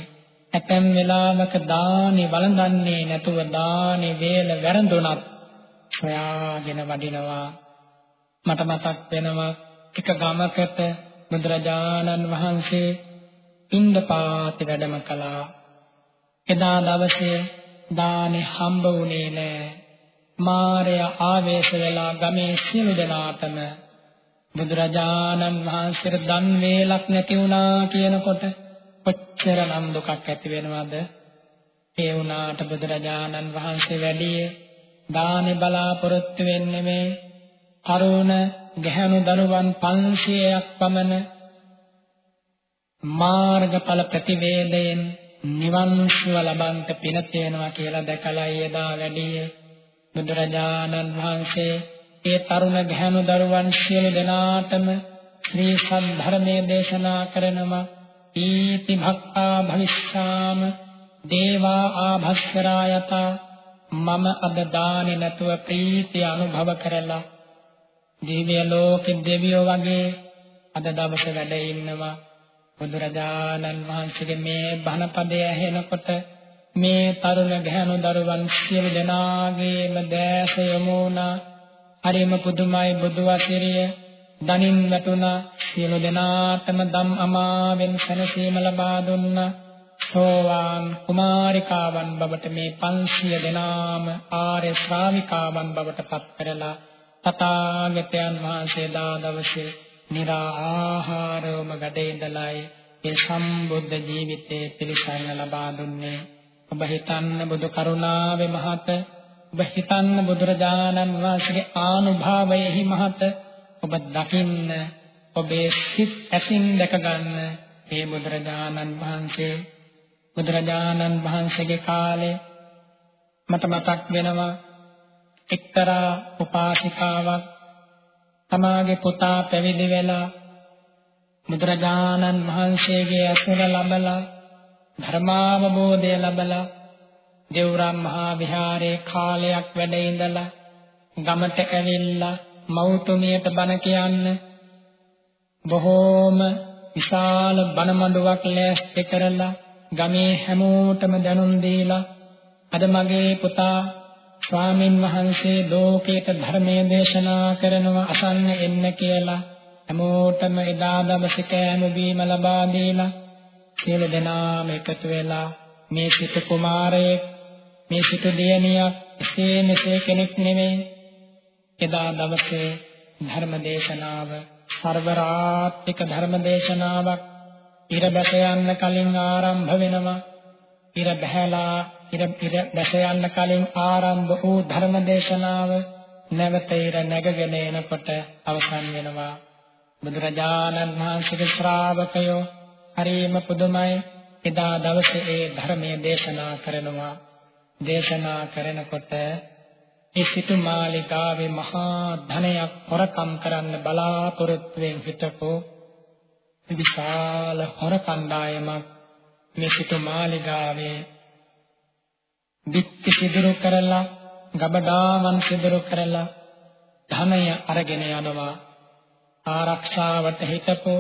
ඇතැම් වෙලාවක දානි වළඳන්නේ නැතුව දානි වේල වැරඳුණත් සොයාගෙන වඩිනවා. මට මතක් වෙනවා එක ගමකට බුදුරජාණන් වහන්සේ ඉන්දපාති වැඩම කළා. එදා දවසේ දානේ හම්බ වුණේ නෑ. මාරය ආවේශ වෙලා ගමේ සියලු දෙනාටම බුදුරජාණන් වහන්සේට දන් වේලක් නැති වුණා කියනකොට කොච්චර නම් දුකක් ඇති වෙනවද? ඒ වුණාට බුදුරජාණන් වහන්සේ වැඩියේ දානේ බලාපොරොත්තු වෙන්නේ මේ තරුණ ගැහැණු දරුවන් 500ක් පමණ මාර්ගඵල ප්‍රතිවේදයෙන් නිවන් සුව ලබන්ට පින තියෙනවා කියලා දැකලා එදා වැඩියේ බුදුරජාණන් වහන්සේ ඒ තරුණ ගැහැණු දරුවන් සියලු දෙනාටම ශ්‍රී සද්ධර්මයේ දේශනා කරනවා. ඊති භක්ඛා භවිෂ්ඨාම දේවා ආභස්කරායත මම අද දානේ නැතුව ප්‍රීතිය අනුභව කරලා දිව්‍ය ලෝකෙ දෙවියෝ වගේ අද දවස වැඩ ඉන්නවා. බුදුරජාණන් වහන්සේගේ මේ බණ පදය ඇහෙනකොට මේ තරුණ ගැහණු දරුවන් සියලු දෙනාගේම දැස යමුනා හරිම පුදුමයි බුදු වසිරිය දනින් වැටුණා. සියලු දෙනාටම ධම් අමාවෙන් සැනසීම ලබා දුන්නා. සෝවාන් කුමාරිකාවන් බවට මේ 500 දෙනාම ආර්ය ශ්‍රාවිකාවන් බවට පත් කරලා තථාගතයන් වහන්සේ දා දවසේ निराහාරවම gadේ ඉඳලායි ඒ සම්බුද්ධ ජීවිතේ පිළිසන්න ලබා දුන්නේ ඔබ හිතන්න බුදු කරුණාවේ මහත ඔබ හිතන්න බුදුරජාණන් වහන්සේගේ ආනුභාවයෙහි මහත ඔබ දකින්න ඔබේ සිත් ඇසින් දැක ගන්න මේ බුදුරජාණන් වහන්සේ බුදුරජාණන් වහන්සේගේ කාලේ මට මතක් වෙනවා එක්තරා උපාසිකාවක් තමාගේ පුතා පැවිදි වෙලා බුදුරජාණන් වහන්සේගේ අසුර ලබලා ධර්මාවබෝධය ලබලා දේවරම් මහා විහාරේ කාලයක් වැඩ ඉඳලා ගමට ඇවිල්ලා මෞතුමියට බණ කියන්න බොහෝම විශාල බණ මඬුවක් ලෑස්ති කරලා ගමේ හැමෝටම දැනුම් දීලා අද මගේ පුතා ස්වාමින් වහන්සේ ලෝකේට ධර්මයේ දේශනා කරනවා අසන්න එන්න කියලා. හැමෝටම එදා දවසේ කෑම බීම ලබා දීලා සියලු දෙනාම එකතු වෙලා මේ සිත කුමාරයෙක් මේ සිත දියණියක් එසේ මෙසේ කෙනෙක් නෙමෙයි. එදා දවසේ ධර්ම දේශනාව සර්වරාත්මික ධර්ම දේශනාවක් ඉර බැස යන්න කලින් ආරම්භ වෙනවා. ඉර බහැලා ඉර ඉර බැස යන්න කලින් ආරම්භ වූ ධර්ම දේශනාව නැවත ඉර නැගගෙන එනකොට අවසන් වෙනවා. බුදුරජාණන් වහන්සේගේ ශ්‍රාවකයෝ හරිම පුදුමයි. එදා දවසේ ඒ ධර්මයේ දේශනා කරනවා. දේශනා කරනකොට ඒ සිටු මාලිකාවේ මහා ධනයක් හොරකම් කරන්න බලාපොරොත්තුෙන් හිටපු විශාල හොර කණ්ඩායමක් මේ සිටු මාලිගාවේ විත්ති සිදුරු කරලා ගබඩාවන් සිදුරු කරලා ධනය අරගෙන යනවා. ආරක්ෂාවට හිටපු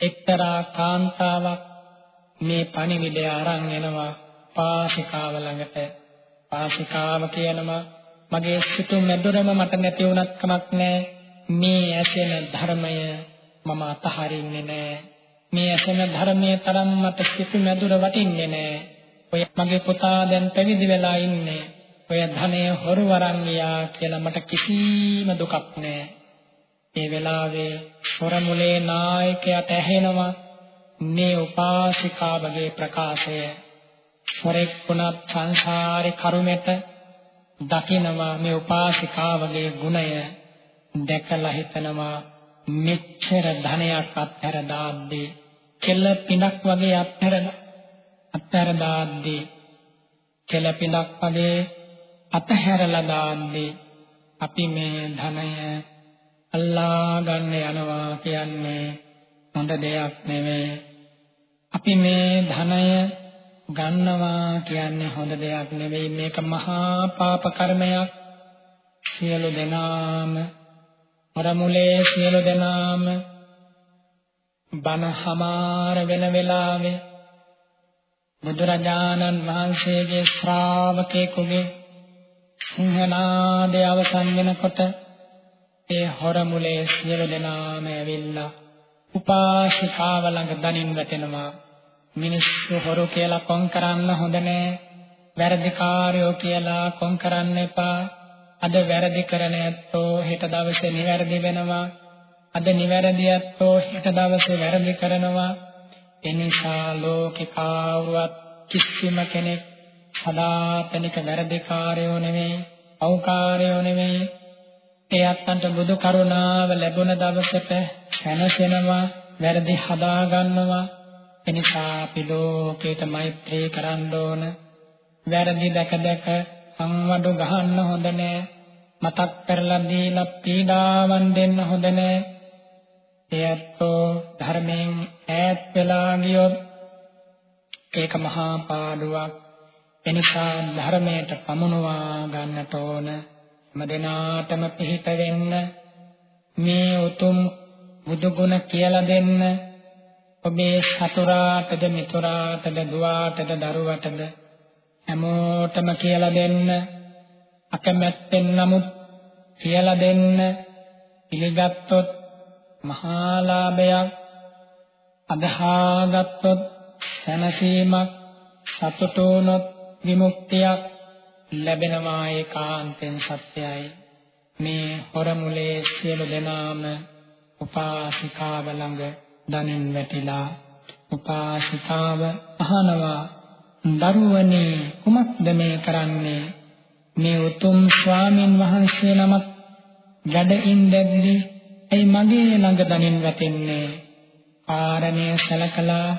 එක්තරා කාන්තාවක් මේ පණිවිඩය අරන් එනවා පාසිකාව ළඟට. පාසිකාව කියනවා මගේ සිතු මෙදුරම මට නැති වුණත් කමක් නැහැ මේ ඇසෙන ධර්මය මම අතහරින්නේ නැහැ මේ ඇසෙන ධර්මයේ තරම් මට සිතු මෙදුර වටින්නේ නැහැ ඔය මගේ පුතා දැන් පැවිදි වෙලා ඉන්නේ. ඔය ධනය හොරු වරන් ගියා කියලා මට කිසිම දුකක් නැහැ. ඒ වෙලාවේ සොරමුලේ නායකයාට ඇහෙනවා මේ උපාසිකාවගේ ප්‍රකාශය. සොරෙක් වුණත් සංසාරේ කරුමෙට දකිනවා මේ උපාසිකාවගේ ගුණය. දැකලා හිතනවා මෙච්චර ධනයක් අත්හැර දාද්දී කෙල පිනක් වගේ අත්හැර අත්හැර දාද්දී කෙල පිනක් වගේ අතහැරලා දාන්නේ අපි මේ ධනය අල්ලා ගන්න යනවා කියන්නේ හොඳ දෙයක් නෙවෙයි. අපි මේ ධනය ගන්නවා කියන්නේ හොඳ දෙයක් නෙවෙයි. මේක මහා පාප කර්මයක්. සියලු දෙනාම අරමුලේ සියලු දෙනාම බණ හමාර වෙන වෙලාවේ බුදුරජාණන් වහන්සේගේ ශ්‍රාවකෙකුගේ සිංහනාදය අවසන් වෙනකොට ඒ හොරමුලේ සියලු දෙනාම ඇවිල්ලා උපාසිකාව ළඟ දනින් වැටෙනවා. මිනිස්සු හොරු කියලා කොන් කරන්න හොඳ නෑ. වැරදිකාරයෝ කියලා කොන් කරන්න එපා. අද වැරදි කරන ඇත්තෝ හෙට දවසේ නිවැරදි වෙනවා. අද නිවැරදි ඇත්තෝ හෙට දවසේ වැරදි කරනවා. එනිසා ලෝකේ කවුරුවත් කිසිම කෙනෙක් සදාතනික වැරදිකාරයෝ නෙමෙයි, අවකාරයෝ නෙමෙයි. ඒ අත්තන්ට බුදු කරුණාව ලැබුණ දවසට සැනසෙනවා, වැරදි හදා ගන්නවා. එනිසා අපි ලෝකයට මෛත්‍රී කරන්න ඕන. වැරදි දැක දැක සංවඩු ගහන්න හොඳ නෑ. මතක් කරලා දීලා පීඩාවන් දෙන්න හොඳ නෑ. එයත්ෝ ධර්මයෙන් ඈත් වෙලා ගියොත් ඒක මහා පාඩුවක් එනිසා ධර්මයට පමුණවා ගන්නට ඕන හැම දිනාටම පිහිට වෙන්න මේ උතුම් බුදු ගුණ කියලා දෙන්න ඔබේ සතුරාටද මිතුරාටද දුවාටද දරුවටද හැමෝටම කියලා දෙන්න අකමැත්තෙන් නමුත් කියලා දෙන්න පිළිගත්තොත් මහා ලාභයක් අදහාගත්තොත් සැනසීමක් සතුටු වුණොත් විමුක්තියක් ලැබෙනවා ඒකාන්තෙන් සත්‍යයි මේ හොරමුලේ සියලු දෙනාම උපාසිකාව ළඟ දනින් වැටිලා උපාසිකාව අහනවා. දරුවනේ කුමක්ද මේ කරන්නේ? මේ උතුම් ස්වාමින් වහන්සේ නමක් වැඩ ඉඳද්දී ඇයි මගේ ළඟ දනින් වැටෙන්නේ? කාරණය සැලකලා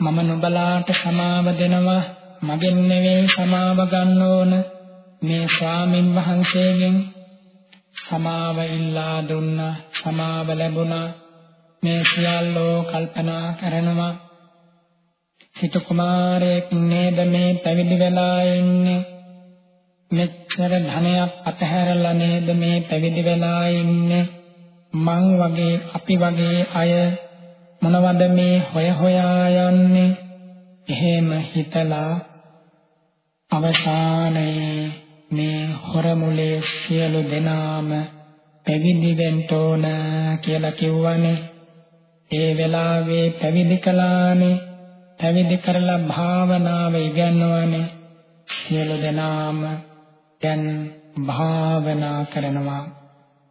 මම නුඹලාට සමාව දෙනවා. මගෙන් නෙවෙයි සමාව ගන්න ඕන. මේ ස්වාමින් වහන්සේගෙන් සමාව ඉල්ලා දුන්නා සමාව ලැබුණා. මේ සියල්ලෝ කල්පනා කරනවා. සිටු කුමාරයෙක් නේද මේ පැවිදි වෙලා ඉන්නේ? මෙච්චර ධනයක් අතහැරලා නේද මේ පැවිදි වෙලා ඉන්නේ? මං වගේ අපි වගේ අය මොනවද මේ හොය හොයා යන්නේ? එහෙම හිතලා අවසානයේ මේ හොරමුලේ සියලු දෙනාම පැවිදි වෙන්න ඕන කියලා කිව්වනේ. ඒ වෙලාවේ පැවිදි කළානේ පැවිදි කරලා භාවනාව ඉගෙනවනේ සියලු දෙනාම දැන් භාවනා කරනවා.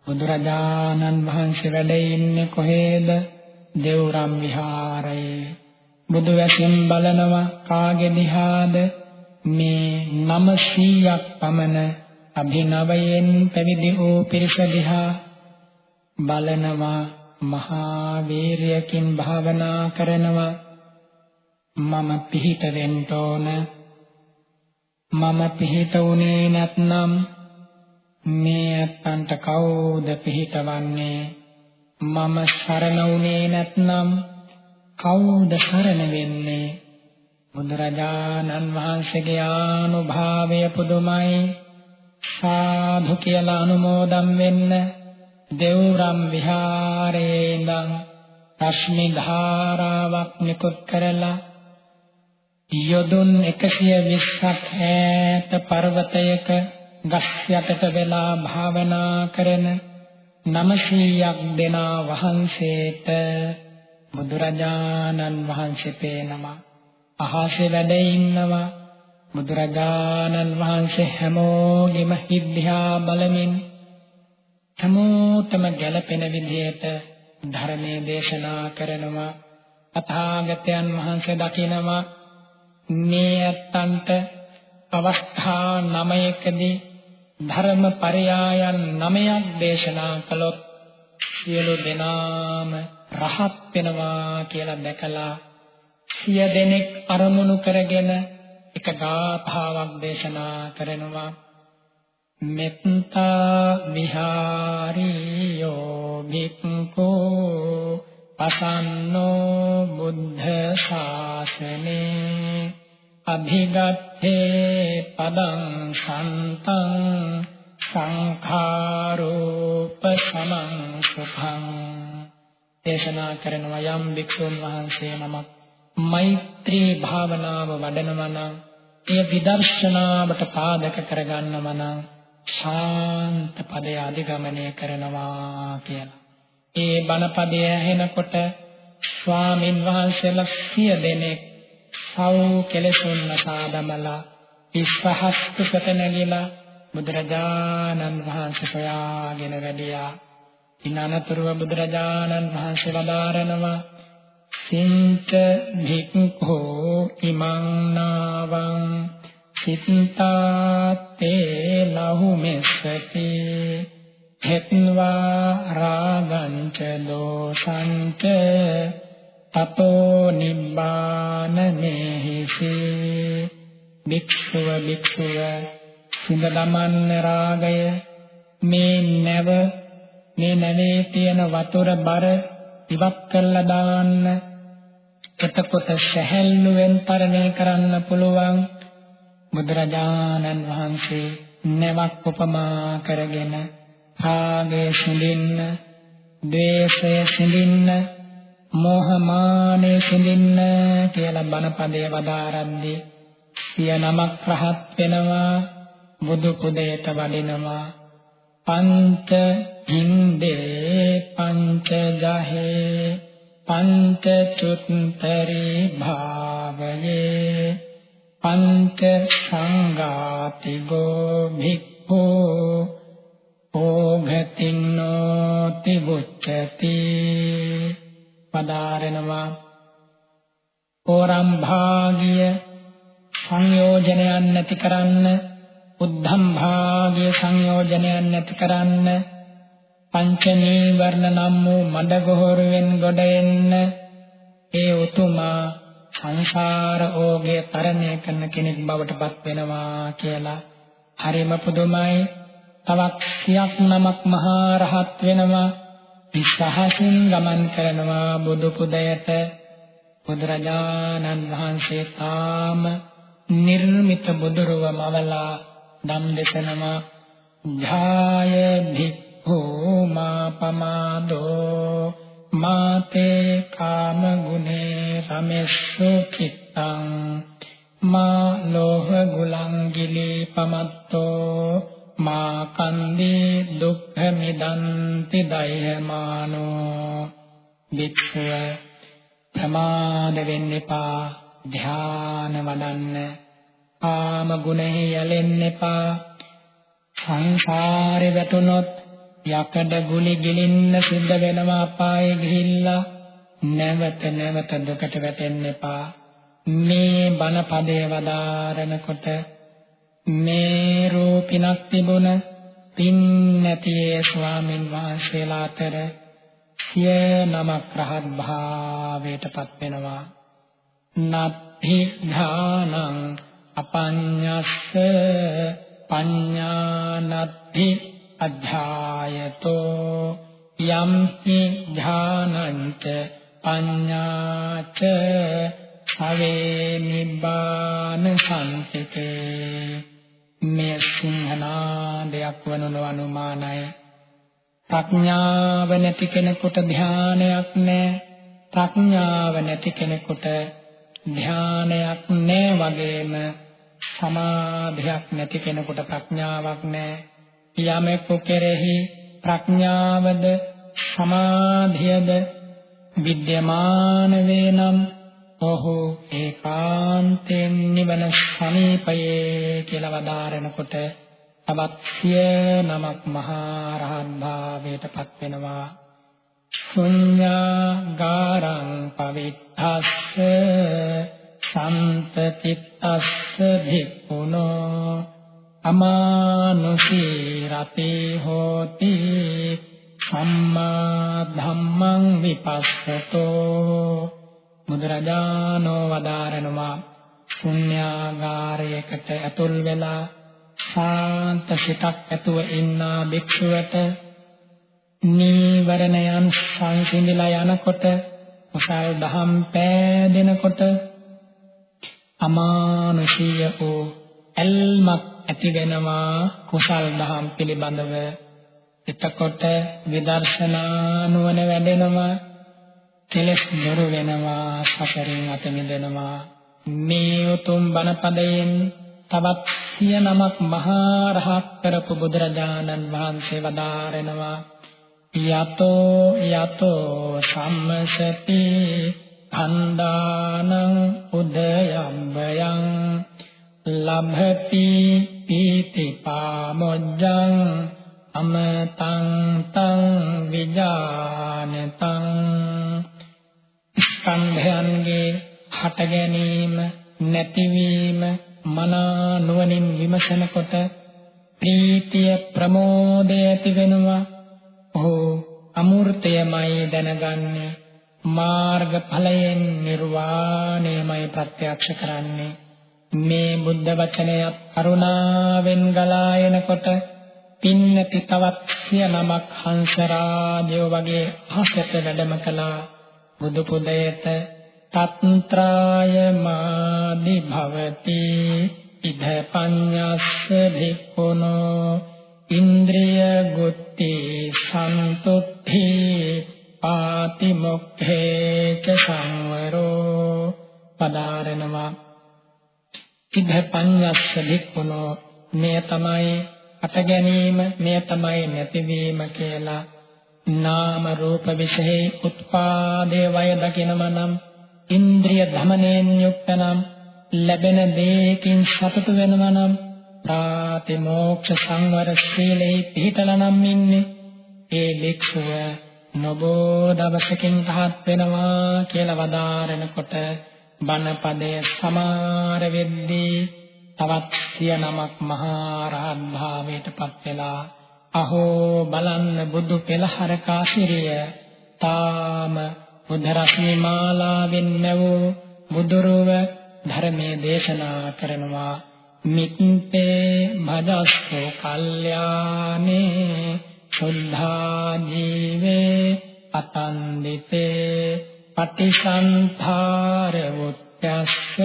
බුදුරජාණන් වහන්සේ වැඩ ඉන්නේ කොහෙද? දෙව්රම් විහාරයේ. බුදු වැසින් බලනවා කාගේ දිහාද? මේ 900ක් පමණ අභිනවයෙන් පැවිදි වූ පිරිස දිහා බලනවා. මහා වීරියකින් භාවනා කරනවා. මම පිහිට වෙන්න ඕන. මම පිහිට උනේ නැත්නම් මේ අත්තන්ට කවුද පිහිටවන්නේ? මම සරණ උනේ නැත්නම් කවුද සරණ වෙන්නේ? බුදුරජාණන් වහන්සේගේ ආනුභාවය පුදුමයි. සාධු කියලා අනුමෝදන් වෙන්න දෙව්රම් විහාරයේ ඉඳන් රශ්මි ධාරාවක් නිකුත් කරලා යොදුන් 120ක් ඈත පර්වතයක ගස් යටට වෙලා භාවනා කරන 900ක් දෙනා වහන්සේට බුදුරජාණන් වහන්සේ පේනවා. අහසේ වැඩ ඉන්නවා. බුදුරජාණන් වහන්සේ හැමෝගෙම හිද්දිහා බලමින් හැමෝටම ගැළපෙන විදිහට ධර්මයේ දේශනා කරනවා. අථාගතයන් වහන්සේ දකිනවා මේ ඇත්තන්ට අවස්ථා 9කදී ධර්ම පරයායන් 9ක් දේශනා කළොත් සියලු දෙනාම රහත් වෙනවා කියලා දැකලා සිය දෙනෙක් අරමුණු කරගෙන එක ගාථාවක් දේශනා කරනවා. මෙත්තා විහාරියෝ භික්ඛෝ අසන්නෝ බුද්ධ ශාසනේ අභිගත්තේ පදං සන්තං සංඛාරෝප සමං සුඛං දේශනා කරනවා යම් භික්ෂුන් වහන්සේ නමක් මෛත්‍රී භාවනාව වඩනවා නම් එය විදර්ශනාවට පාදක කරගන්නවා නම් ශාන්ත පදය අධිගමනය කරනවා කියලා. ඒ බණ පදය ඇහෙනකොට ස්වාමින් වහන්සේලා සිය දෙනෙක් සව් කෙලෙසුන් නසාදමලා ඉස්පහස් කුසට නැගිලා බුදුරජාණන් වහන්සේ සොයාගෙන වැඩියා. ඉනනතුරුව බුදුරජාණන් වහන්සේ වදාරනවා සින්ත භික්ඛෝ ඉමං නාවං සිතාත්තේ ලහු මෙස්සති හෙත්වා රාගංච දෝසංච තතෝ නිබ්බාන මේහිසි භික්ෂුව භික්ෂුව සිඳ දමන්න රාගය මේ නැව මේ නැවේ තියෙන වතුර බර ඉවත් කරලා දාන්න. එතකොට සැහැල්ලුවෙන් තරණය කරන්න පුළුවන් බුදුරජාණන් වහන්සේ නැවක් උපමා කරගෙන රාගය සිඳින්න, ද්වේෂය සිඳින්න, මෝහ මානෙ සිඳින්න කියලා බණපදයේ වදාරද්දී සිය නමක් රහත් වෙනවා බුදු කුදයට වඩිනවා. පංච හින්දේ පංච ජහේ පංච චුත්තරේ භාවයේ පංච සංඝාති ගෝ භික්ඛෝ ඕඝතින්නෝති බුච්චති පදාරනවා. ඕරම් භාගිය සංයෝජනයන් නැති කරන්න උද්ධම් භාගිය සංයෝජනයන් නැති කරන්න පංච නීවරණ නම් වූ මඩගොහරුවෙන් ගොඩ එන්න ඒ උතුමා සංසාර ඕගේ තරණය කරන කෙනෙක් බවට පත් වෙනවා කියලා. හරිම පුදුමයි. තවත් සියක් නමක් මහා රහත් වෙනවා. විශ්වාසයෙන් ගමන් කරනවා බුදු පුදයට. බුදුරජාණන් වහන්සේ තාම නිර්මිත බුදුරුවම අවලා ධම් දේශනවා ධාය භික්ඛු මා පමාදෝ මාතේ කාම ගුනේ රමෙස්සු කිත්තං. මා ලෝහ ගුලංගිලි පමත්තෝ මා කන්දී දුක්ඛ මිදන්ති දයමානෝ. වික්ඛය ප්‍රමාද වෙන්න එපා ධාන වඩන්න. කාම ගුණෙහි යැලෙන්න එපා සංසාරේ වැටුනොත් යකඩ ගුලි ගිලින්න සිද්ධ වෙනවා අපායේ ගිහිල්ලා නැවත නැවත දුකට වැටෙන්න එපා මේ බණ පදේ වදාරනකොට මේ රූපිනක් තිබුණ පින් නැති ඒ ස්වාමින් වහන්සේලා අතර සිය නමක් රහත් භාවයටපත් වෙනවා. නත්ථි ධානං අපඤ්ඤස්ස පඤ්ඤානත්ථි අධ්‍යායතෝ යම්පි ඥානංච පඤ්ඤාච සවේ නිබ්බාන සම්පිතේ මේ සිංහනාදයක් වනු අනුමානය ප්‍රඥාව නැති කෙනෙකුට ධානයක් නැහැ ප්‍රඥාව නැති කෙනෙකුට ධානයක් නැහැ වගේම සමාධියක් නැති කෙනෙකුට ප්‍රඥාවක් නැහැ යමෙකු කෙරෙහි ප්‍රඥාවද සමාධියද විද්‍යමාන වේනම් ඔහු ඒකාන්තයෙන් නිවන සමීපයේ කියලා වදාරනකොට අවත්‍ය නමක් මහා රහත් භාවයටපත් වෙනවා. ශුඤ්ඤාගාරං පවිත්තස්ස සම්පතිත්තස්ස භික්ඛුනෝ අමානුෂී රතේ හෝති සම්මා ධම්මං විපස්සතෝ। බුදුරජාණෝ වදාරනවා ශුන්‍යාගාරයකට ඇතුල් වෙලා ශාන්ත සිතක් ඇතුව ඉන්නා භික්ෂුවට නීවරණයන් සංසිඳිලා යනකොට කුසල් දහම් පෑදෙනකොට අමානුෂීය වූ ඇල්මක් ඇති වෙනවා කුසල් දහම් පිළිබඳව. එතකොට විදර්ශනා නුවණ වැඩෙනවා. කෙලස් දුරු වෙනවා සසරින් අත මිදෙනවා. මේ උතුම් බණපදයෙන් තවත් සිය නමක් මහා රහත් කරපු බුදුරජාණන් වහන්සේ වදාරනවා. යතෝ යතෝ සම්මසති අන්දානං උදයම්බයං. ලබ්ධති පීති පාමොජ්ජං අමතං තං විජානතං. ස්කන්ධයන්ගේ හට ගැනීම නැතිවීම මනා නුවණින් විමසනකොට ප්‍රීතිය ප්‍රමෝදය ඇති වෙනවා. ඔහු අමූර්තයමයි දැනගන්නේ මාර්ග ඵලයෙන් නිර්වාණයමයි ප්‍රත්‍යක්ෂ කරන්නේ. මේ බුද්ධ වචනයත් කරුණාවෙන් ගලා එනකොට පින්නති තවත් සිය නමක් හංස රාජය වගේ අහසට වැඩම කළා. බුදු පුදයට තත්ත්‍රාය මාදි භවති ඉද පඤ්ඤස්ස භික්ඛුනෝ ඉන්ද්‍රිය ගුත්ති සන්තුත්ථි පාති මොක්ඛේ ච සංවරෝ පදාරණවා ඉද පඤ්ඤස්ස භික්ඛුනෝ මේ තමයි අට ගැනීම මෙය තමයි නැතිවීම කියලා නාම රූප විශේෂ උත්පාදේ වය දකිනම නම් ඉන්ද්‍රිය ධමණයෙන් යුක්ත නම් ලැබෙන දේකින් සතුට වෙනවා නම් ප්‍රාතිමෝක්ෂ සංවර සීලෙහි පිහිටලා නම් ඉන්නේ ඒ භික්ෂුව නොබෝ දවසකින් රහත් වෙනවා කියලා වදාරනකොට බණපදයේ සමාර වෙද්දී තවත් සිය නමක් මහා රහත් භාවයටපත් වෙලා අහෝ බලන්න බුදු පෙළහර කාශිරිය තාම බුද්ධ රශ්මි මාලාවෙන් නැවූ බුදුරුව ධර්මයේ දේශනා කරනවා. මිත්තේ භජස්තෝ කල්යානේ සුද්ධා ජීවේ අතන්දිතේ පටිසන්ධාර උත්‍යස්ස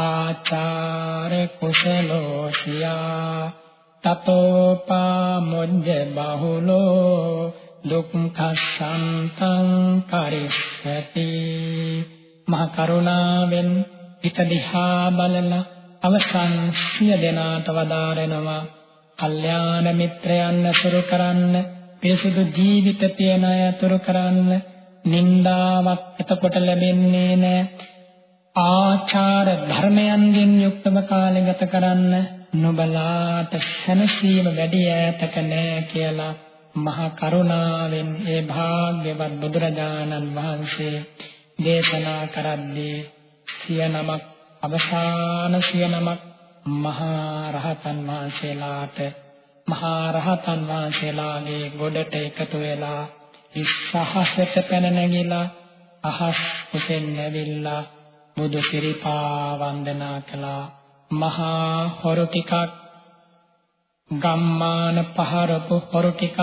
ආචාර කුසලෝසියා තතෝපා මොජ්ජ බහුලෝ දුක්ඛසන්තං කරිස්සති මහ කරුණාවෙන් හිත දිහා බලලා අවසන් සිය දෙනාට වදාරනවා। කල්යාණ මිත්‍රයන් අසුරු කරන්න පිරිසුදු ජීවිත තියන අය අතුරු කරන්න නින්දාවක් එතකොට ලැබෙන්නේ නැහැ ආචාර ධර්මයන්ගෙන් යුක්තව කාලය ගත කරන්න නුඹලාට සැනසීම වැඩි ඈතක නෑ කියලා මහා කරුණාවෙන් ඒ භාග්‍යවත් බුදුරජාණන් වහන්සේ දේශනා කරද්දී සිය නමක් අවසාන සිය නමක් මහා රහතන් වහන්සේලාට මහා රහතන් වහන්සේලාගේ ගොඩට එකතු වෙලා ඉස්සහසට පැන නැගිලා අහස් උසෙන් ඇවිල්ලා බුදු සිරිපා වන්දනා කළා. මහා හොරු ටිකක් ගම්මාන පහරපු හොරු ටිකක්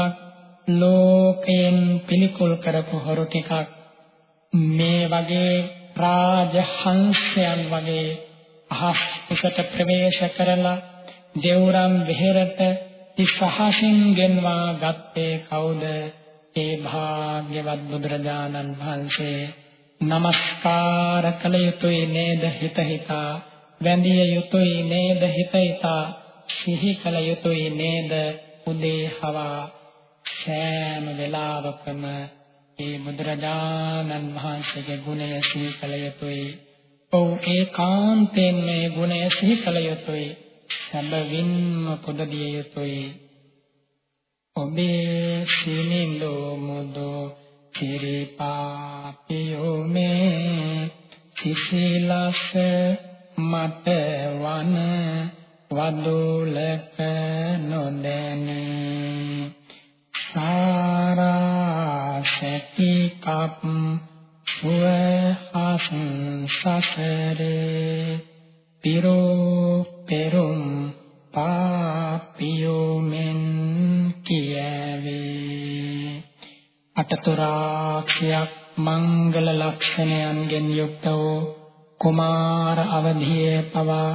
ලෝකයෙන් පිළිකුල් කරපු හොරු ටිකක් මේ වගේ රාජහංසයන් වගේ අහස් උසට ප්‍රවේශ කරලා දෙවුරම් විහෙරට ඉස්සහසින් ගෙන්වා ගත්තේ කවුද? ඒ භාග්‍යවත් බුදුරජාණන් වහන්සේ. নমස්කාර කළ යුතුයි නේද හිත හිතා. වැඳිය යුතුයි නේද හිත හිතා සිහි කළ යුතුයි නේද උදේ හවා? සෑම වෙලාවකම ඒ බුදුරජාණන් වහන්සේගේ ගුණය සිහි කළ යුතුයි. ඔව් ඒකාන්තයෙන් මේ ගුණය සිහි කළ යුතුයි. සැබවින්ම පුද දිය යුතුයි. ඔබේ සිනිඳු මුදෝ සිරිපාපියෝ මේ සිසිලස මට වන වදුලක නොදැනේ. සාරා සැටි කප් සුවහස් සසරේ. පිරෝ පෙරුම් පාපියෝ මෙන් කියවේ. අටතුරාක්ෂයක් මංගල ලක්ෂණයන්ගෙන් යුක්ත වූ කුමාර අවධියේ පවා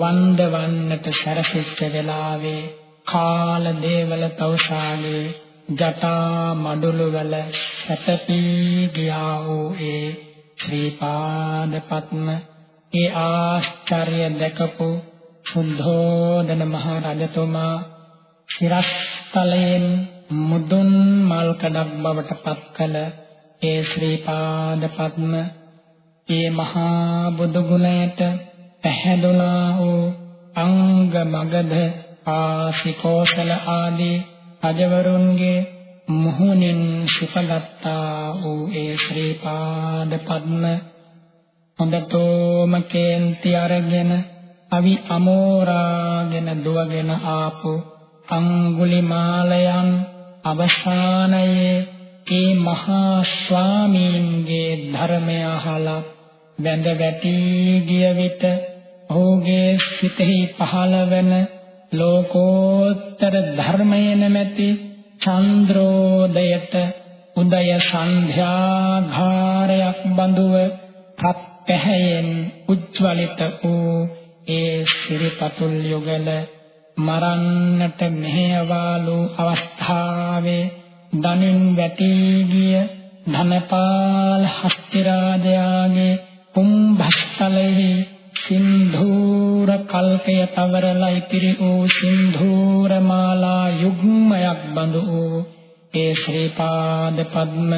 වන්දවන්නට සැරසිච්ච වෙලාවේ කාල දේවල තවුසාගේ ජටා මඩුළු වල සැතපී ගියා වූ ඒ ශ්‍රී පාද පත්ම ඒ ආශ්චර්ය දැකපු සුද්ධෝදන මහ රජතුමා ශිරස්තලයෙන් මුදුන් මල් කඩක් බවට පත් කළ ඒ ශ්‍රී පාද පත්ම ඒ මහා බුදු ගුණයට පැහැදුනා වූ අංග මගධ ආසිකෝසල ආදී රජවරුන්ගේ මුහුණින් සිපගත්තා වූ ඒ ශ්‍රී පාද පද්ම හොඳටම කේන්ති අරගෙන අවි අමෝරාගෙන දුවගෙන ආපු අඟුලිමාලයන් අවසානයේ ඒ මහා ස්වාමීන්ගේ ධර්මය අහලා වැඳ වැටි ගිය විට ඔහුගේ සිතෙහි පහළවන ලෝකෝත්තර ධර්මය නැමැති චන්ද්‍රෝදයට උදය සන්ධ්‍යාඝාරයක් බඳුව ප්‍රත්‍යයෙන් උජ්වලිත වූ ඒ සිරිපතුල් යුගල මරන්නට මෙහෙයවාලු අවස්ථාවේ දනින් වැටි ගිය ධනපාල හස්තිරාජයාගේ කුම්භස්තලෙහි සින්ධූර කල්පය තවරලා ඉතිරි වූ සින්ධූර මාලා යුග්මයක් බඳු වූ ඒ ශ්‍රී පාද පද්ම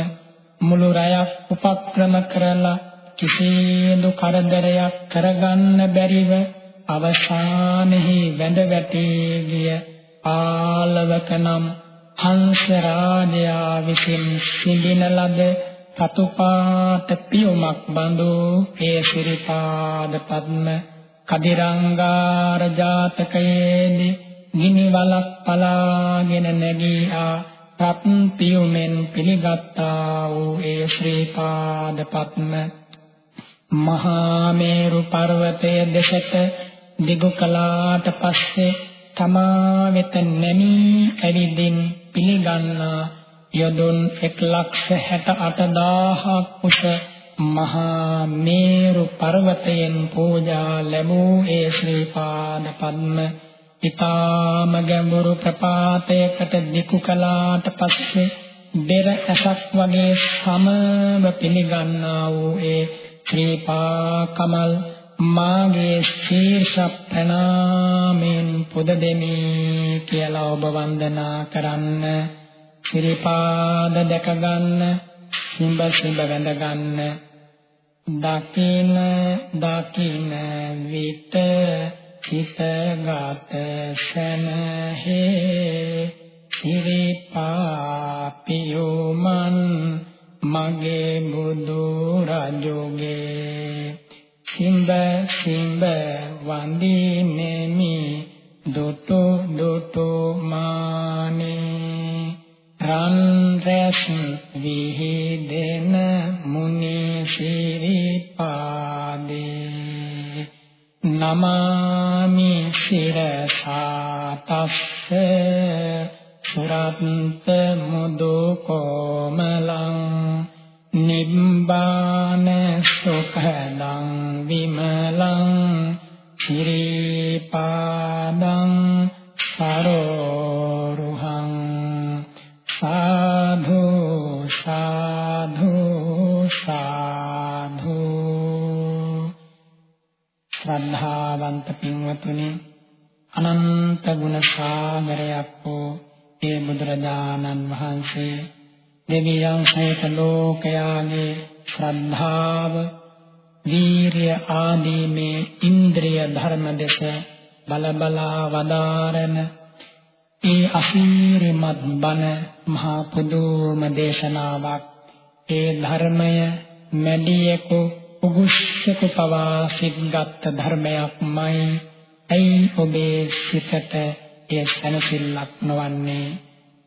මුළු රයක් උපක්‍රම කරලා කිසිදු කරදරයක් කරගන්න බැරිව අවසානයේ වැඳ වැටි ගිය ආලවක නම් හංස රාජයා විසින් සිඳින ලද සතුපාට පියුමක් බඳු ඒ සිරිපාද පද්ම කදිරංගාර ජාතකයේදී ගිනි වලක් පලාගෙන නැගී ආ රත් පියුමෙන් පිළිගත්තා වූ ඒ ශ්‍රීපාද පද්ම. මහා මේරු පර්වතයේ දෙසට දිගු කලාට පස්සේ තමා වෙත නැමී ඇවිදින් පිළිගන්නා යොදුන් 168000ක් උස මහා මේරු පර්වතයෙන් පූජා ලැබූ ඒ ශ්‍රී පාද පද්ම. ඊ타ම ගැඹුරු ප්‍රපාතයකට දිකු කලාට පස්සේ බෙර ඇසක් වගේ සමව පිළිගන්නා වූ ඒ ශ්‍රී පා කමල් මාගේ ශීර්ෂ ප්‍රණාමෙන් පුද දෙමි කියලා ඔබ වන්දනා කරන්න. සිරිපාද දැක ගන්න සිඹ සිඹ වැඳ ගන්න. දකින දකින විත හිතගත සනහේ. සිරිපාපියෝමන් මගේ බුදු රජුගේ. සිඹ සිඹ වන්දිනෙමි දුටු දුටු මානේ. රන් රැස් විහිදෙන මුනි ශිරිපාදේ නමාමි සිරසා තස්ස සුරත්ත මුදු කොමලං නිබ්බාන සුඛදං විමලං ශිරිපාදං සරෝරුහං දෙවියන් සහිත ලෝකයාගේ ශ්‍රද්ධාව වීරිය ආදී මේ ඉන්ද්‍රිය ධර්ම දෙස බල බලා වදාරන ඒ අසීරිමත් බණ මහා පුදුම දේශනාවක්. ඒ ධර්මය මැඩියෙකු උගුස්සක පවා සිත්ගත් ධර්මයක්මයි. ඇයි ඔබේ සිතට එය සැනසෙල්ලක් නොවන්නේ?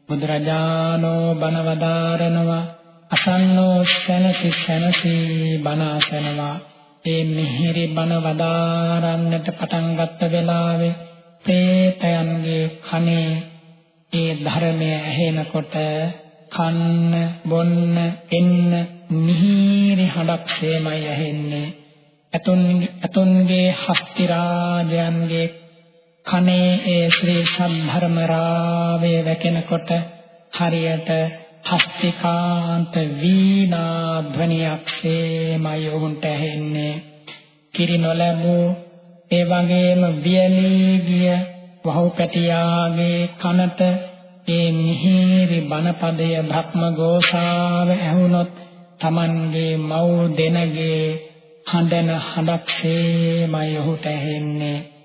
බුදුරජාණෝ බණ වදාරනවා අසන්නෝ සැනසි සැනසි බණ අසනවා ඒ මිහිරි බණ වදාරන්නට පටන් ගත්ත වෙලාවේ ප්‍රේතයන්ගේ කනේ ඒ ධර්මය ඇහෙනකොට කන්න බොන්න එන්න මිහිරි හඬක් සේමයි ඇහෙන්නේ. අතුන්ගේ අතුන්ගේ හස්ති රාජයන්ගේ කනේ ඒ ශ්‍රී සම්ධර්ම රාවේ වැකෙනකොට හරියට හස්තිකාන්ත වීණා ධ්වනියක් සේමයි ඔවුන්ට ඇහෙන්නේ. කිරි නොලැබූ ඒ වගේම වියලී ගිය වහුපැටියාගේ කනට ඒ මිහිරි බණපදය භක්ම ഘോഷාව ඇහුනොත් Tamanගේ මව් දෙනගේ හඬන හඬක්සේමයි ඔහුට ඇහෙන්නේ.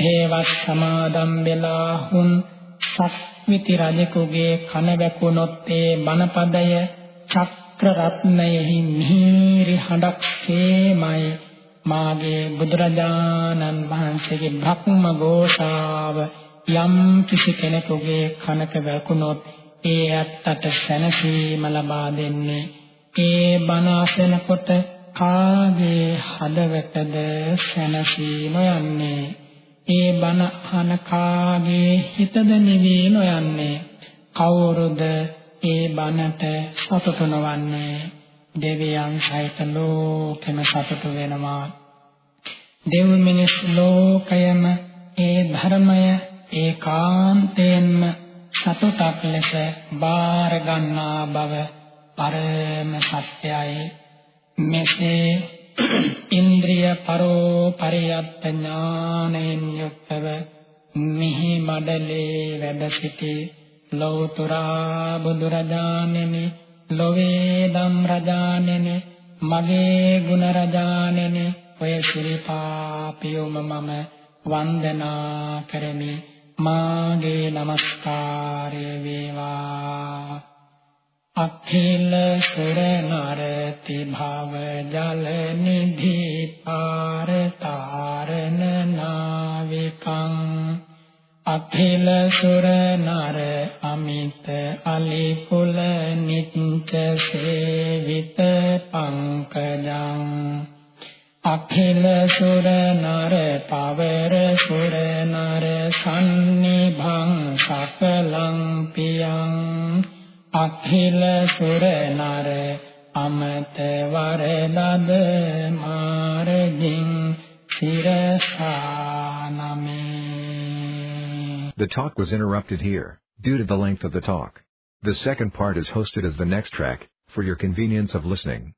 තේවස් සමාදම් වෙලා හුන් සක්විති රජෙකුගේ කන වැකුනොත් ඒ බණපදය චක්‍ර රත්නයෙහි මිහිරි හඬක්සේමයි මාගේ බුදුරජාණන් වහන්සේගේ භක්ම ഘോഷාව යම් කිසි කෙනෙකුගේ කනක වැකුනොත් ඒ ඇත්තට සැනසීම ලබා දෙන්නේ. ඒ බණ අසනකොට කාගේ හදවතද සැනසීම යන්නේ? ඒ බණ අහන කාගේ හිතද නිවී නොයන්නේ. කවුරුද ඒ බණට සතුටු නොවන්නේ? දෙවියන් සහිත ලෝකෙම සතුටු වෙනවා. දෙව් මිනිස් ලෝකයම ඒ ධර්මය ඒකාන්තයෙන්ම සතුටක් ලෙස බාර ගන්නා බව පරම සත්‍යයි. මෙසේ ඉන්ද්‍රිය පරෝ පරියත්ත ඥානයෙන් යුක්තව මිහි මඩලේ වැඩ සිටි ලෞතුරා බුදුරජාණෙනි ලොවේ දම් රජාණෙනි මගේ ගුණ රජාණෙනි ඔය ශිල්පාපියොම මම වන්දනා කරමි. මාගේ নমස්කාරය වේවා. අඛිල සුර නරති භව ජල නිධි පාර තාරණ නාවිකං අඛිල සුර නර අමිත අලි කුල නිච්ච සේවිත පංකජං අඛිල සුර නර පවර සුර නර සම්නිභං සකලං පියං Akhila සුර නර අමත වරදද මාරජින් සිරසානමේ The talk was interrupted here, due to the length of the talk. The second part is hosted as the next track, for your convenience of listening.